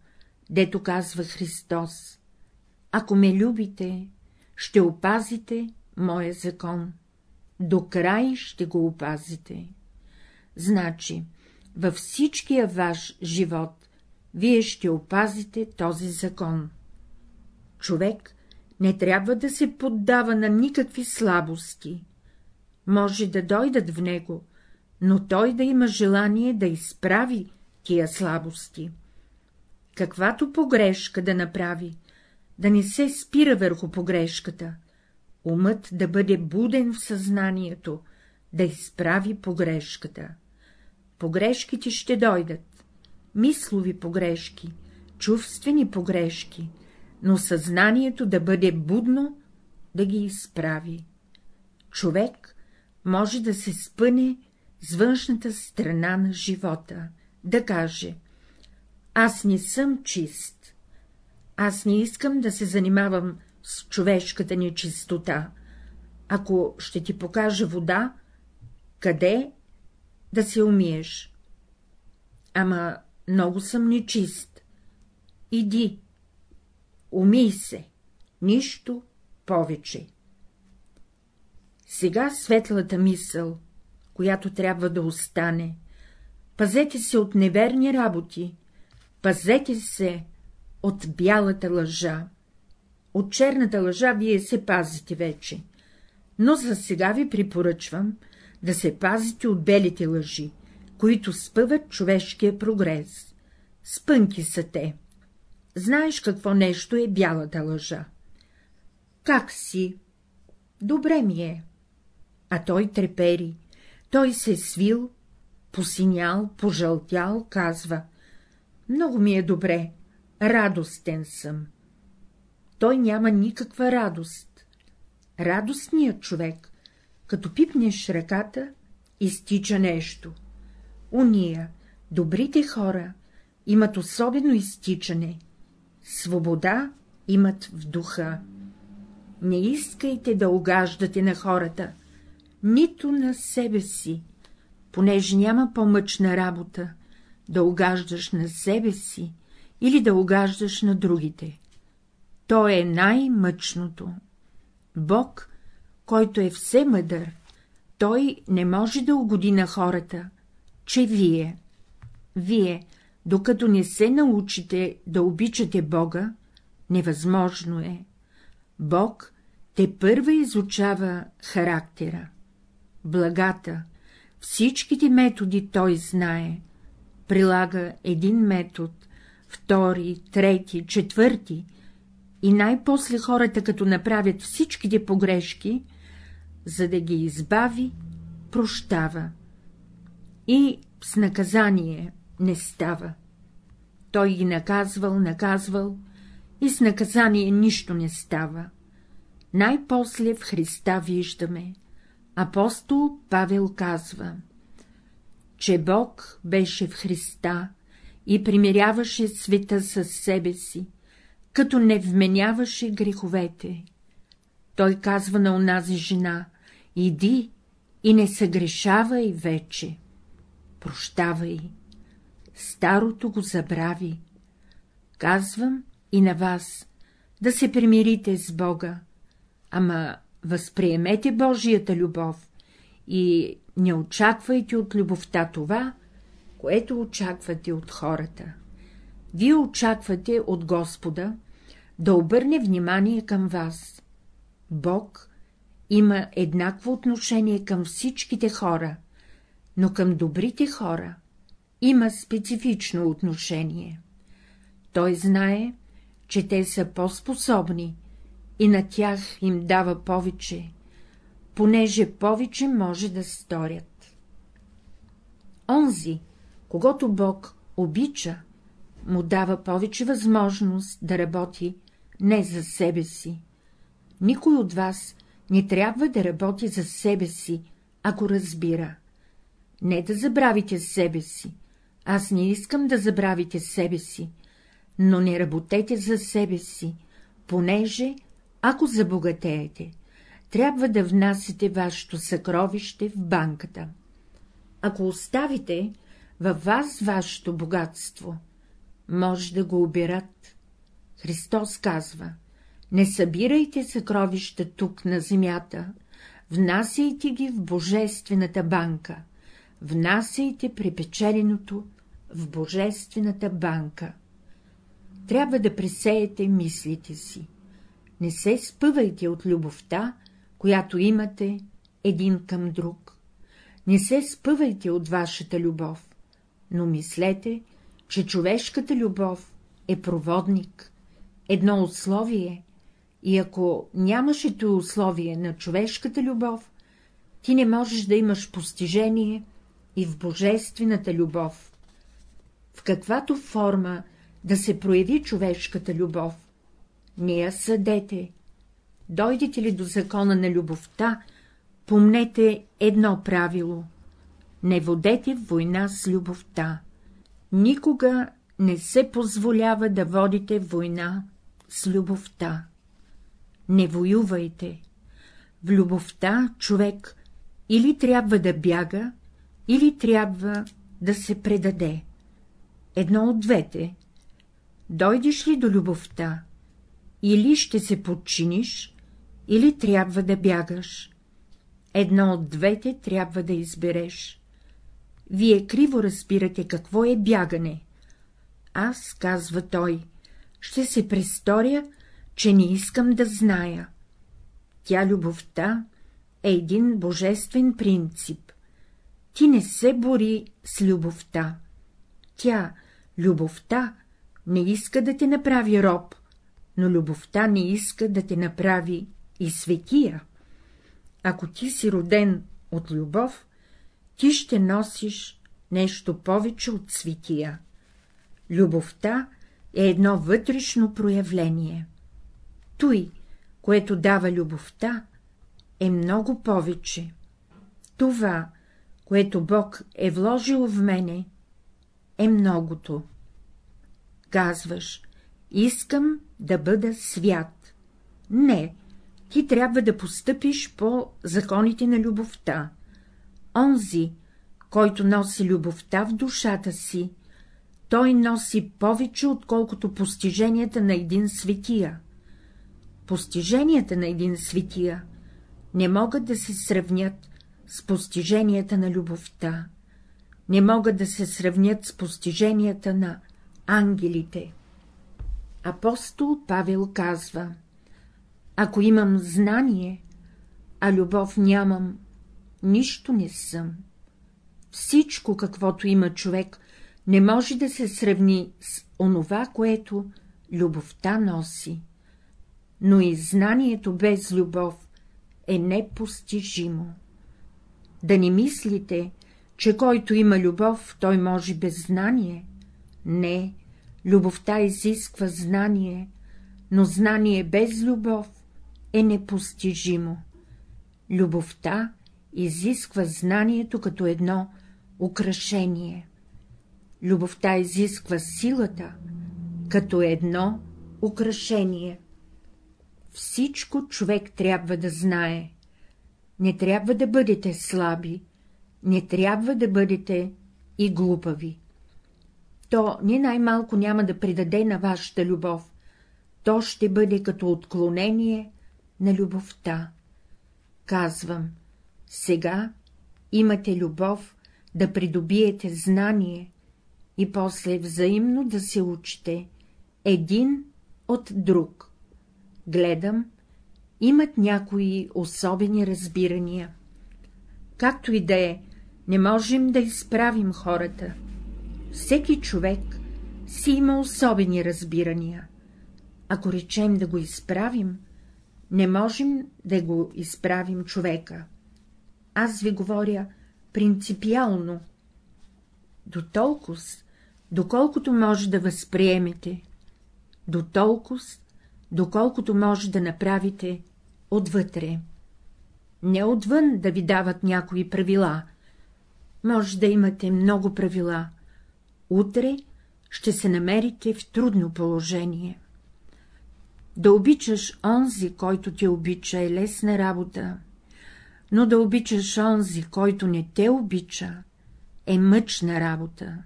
дето казва Христос. Ако ме любите, ще опазите моя закон. До край ще го опазите. Значи, във всичкия ваш живот вие ще опазите този закон. Човек не трябва да се поддава на никакви слабости. Може да дойдат в него, но той да има желание да изправи тия слабости. Каквато погрешка да направи, да не се спира върху погрешката, умът да бъде буден в съзнанието, да изправи погрешката. Погрешките ще дойдат, мислови погрешки, чувствени погрешки, но съзнанието да бъде будно, да ги изправи. Човек може да се спъне с външната страна на живота, да каже — аз не съм чист, аз не искам да се занимавам с човешката нечистота, ако ще ти покажа вода, къде да се умиеш? Ама много съм нечист. Иди, умий се, нищо повече. Сега светлата мисъл, която трябва да остане, пазете се от неверни работи, пазете се от бялата лъжа. От черната лъжа вие се пазите вече, но за сега ви препоръчвам да се пазите от белите лъжи, които спъват човешкия прогрес. Спънки са те. Знаеш какво нещо е бялата лъжа? Как си? Добре ми е. А той трепери. Той се свил, посинял, пожълтял, казва. Много ми е добре, радостен съм. Той няма никаква радост. Радостният човек, като пипнеш ръката, изтича нещо. Уния, добрите хора, имат особено изтичане. Свобода имат в духа. Не искайте да огаждате на хората, нито на себе си, понеже няма по-мъчна работа да огаждаш на себе си или да огаждаш на другите. То е най-мъчното. Бог, който е все мъдър, той не може да угоди на хората, че вие, вие, докато не се научите да обичате Бога, невъзможно е. Бог те първа изучава характера, благата, всичките методи той знае, прилага един метод, втори, трети, четвърти, и най-после хората, като направят всичките погрешки, за да ги избави, прощава. И с наказание не става. Той ги наказвал, наказвал, и с наказание нищо не става. Най-после в Христа виждаме. Апостол Павел казва, че Бог беше в Христа и примиряваше света със себе си, като не вменяваше греховете. Той казва на онази жена — иди и не съгрешавай вече, прощавай, старото го забрави. Казвам и на вас да се примирите с Бога, ама възприемете Божията любов и не очаквайте от любовта това, което очаквате от хората. Вие очаквате от Господа да обърне внимание към вас. Бог има еднакво отношение към всичките хора, но към добрите хора има специфично отношение. Той знае, че те са по-способни и на тях им дава повече, понеже повече може да сторят. Онзи, когато Бог обича, му дава повече възможност да работи не за себе си. Никой от вас не трябва да работи за себе си, ако разбира. Не да забравите себе си. Аз не искам да забравите себе си, но не работете за себе си, понеже, ако забогатеете, трябва да внасите вашето съкровище в банката. Ако оставите във вас вашето богатство, може да го обират. Христос казва — не събирайте съкровища тук на земята, внасяйте ги в Божествената банка, внасяйте припечеленото в Божествената банка. Трябва да пресеете мислите си. Не се спъвайте от любовта, която имате един към друг. Не се спъвайте от вашата любов, но мислете, че човешката любов е проводник, едно условие, и ако нямаше то условие на човешката любов, ти не можеш да имаш постижение и в божествената любов. В каквато форма да се прояви човешката любов, не я съдете. Дойдете ли до закона на любовта, помнете едно правило — не водете война с любовта. Никога не се позволява да водите война с любовта. Не воювайте. В любовта човек или трябва да бяга, или трябва да се предаде. Едно от двете. Дойдеш ли до любовта, или ще се подчиниш, или трябва да бягаш. Едно от двете трябва да избереш. Вие криво разбирате какво е бягане. Аз, казва той, ще се престоря, че не искам да зная. Тя, любовта, е един божествен принцип. Ти не се бори с любовта. Тя, любовта, не иска да те направи роб, но любовта не иска да те направи и светия. Ако ти си роден от любов, ти ще носиш нещо повече от светия. Любовта е едно вътрешно проявление. Той, което дава любовта, е много повече. Това, което Бог е вложил в мене, е многото. Казваш, искам да бъда свят. Не, ти трябва да постъпиш по законите на любовта. Онзи, който носи любовта в душата си, той носи повече, отколкото постиженията на един светия. Постиженията на един светия не могат да се сравнят с постиженията на любовта, не могат да се сравнят с постиженията на ангелите. Апостол Павел казва ако имам знание, а любов нямам, нищо не съм. Всичко, каквото има човек, не може да се сравни с онова, което любовта носи. Но и знанието без любов е непостижимо. Да не мислите, че който има любов, той може без знание. Не, любовта изисква знание, но знание без любов е непостижимо. Любовта изисква знанието като едно украшение. Любовта изисква силата като едно украшение. Всичко човек трябва да знае. Не трябва да бъдете слаби, не трябва да бъдете и глупави. То ни най-малко няма да придаде на вашата любов, то ще бъде като отклонение на любовта. Казвам, сега имате любов да придобиете знание и после взаимно да се учите, един от друг. Гледам, имат някои особени разбирания. Както и да е, не можем да изправим хората. Всеки човек си има особени разбирания. Ако речем да го изправим, не можем да го изправим човека. Аз ви говоря принципиално. До толкова, доколкото може да възприемете, до толкова, доколкото може да направите отвътре. Не отвън да ви дават някои правила. Може да имате много правила. Утре ще се намерите в трудно положение. Да обичаш онзи, който те обича, е лесна работа, но да обичаш онзи, който не те обича, е мъчна работа.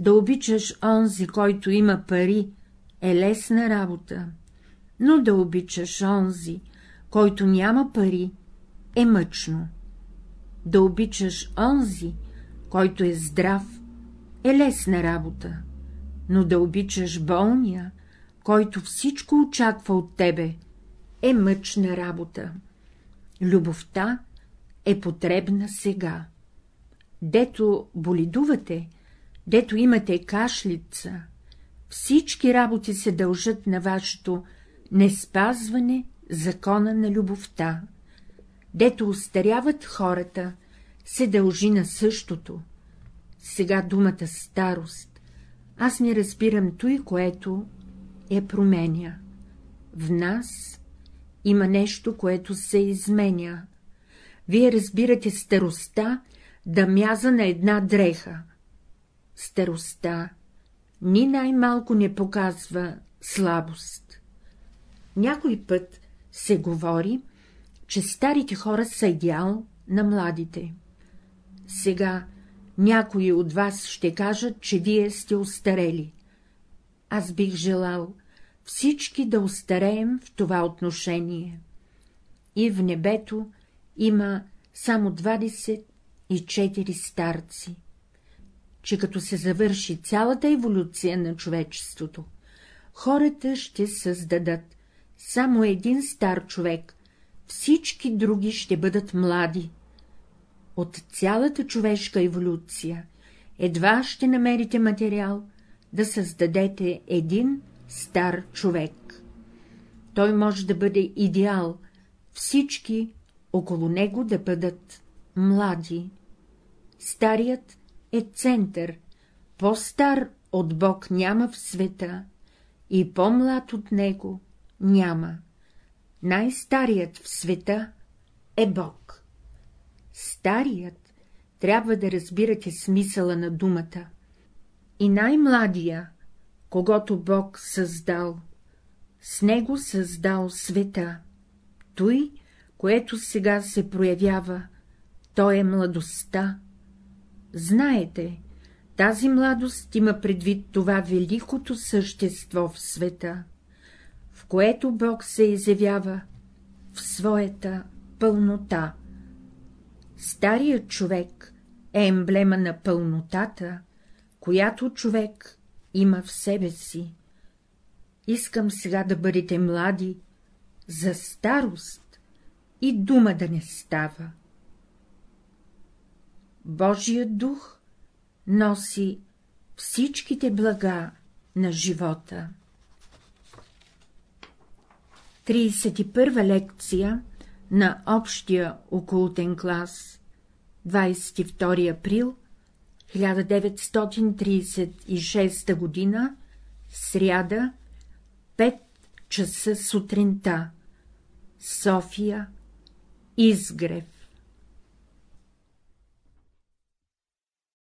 Да обичаш онзи, който има пари, е лесна работа, но да обичаш онзи, който няма пари, е мъчно. Да обичаш онзи, който е здрав, е лесна работа, но да обичаш болния, който всичко очаква от тебе, е мъчна работа. Любовта е потребна сега. Дето болидувате, дето имате кашлица, всички работи се дължат на вашето неспазване закона на любовта. Дето устаряват хората, се дължи на същото. Сега думата старост, аз не разбирам той, което е променя. В нас има нещо, което се изменя. Вие разбирате староста да мяза на една дреха. Староста ни най-малко не показва слабост. Някой път се говори, че старите хора са идеал на младите. Сега някои от вас ще кажат, че вие сте устарели. Аз бих желал всички да остареем в това отношение. И в небето има само 24 старци, че като се завърши цялата еволюция на човечеството, хората ще създадат само един стар човек, всички други ще бъдат млади. От цялата човешка еволюция едва ще намерите материал да създадете един стар човек. Той може да бъде идеал, всички около него да бъдат млади. Старият е център, по-стар от Бог няма в света и по-млад от него няма. Най-старият в света е Бог. Старият трябва да разбирате смисъла на думата. И най-младия когато Бог създал. С него създал света. Той, което сега се проявява, то е младостта. Знаете, тази младост има предвид това великото същество в света, което Бог се изявява в своята пълнота. Старият човек е емблема на пълнотата, която човек има в себе си. Искам сега да бъдете млади, за старост и дума да не става. Божият дух носи всичките блага на живота. 31 лекция на общия окултен клас 22 април 1936 г. сряда 5 часа сутринта София Изгрев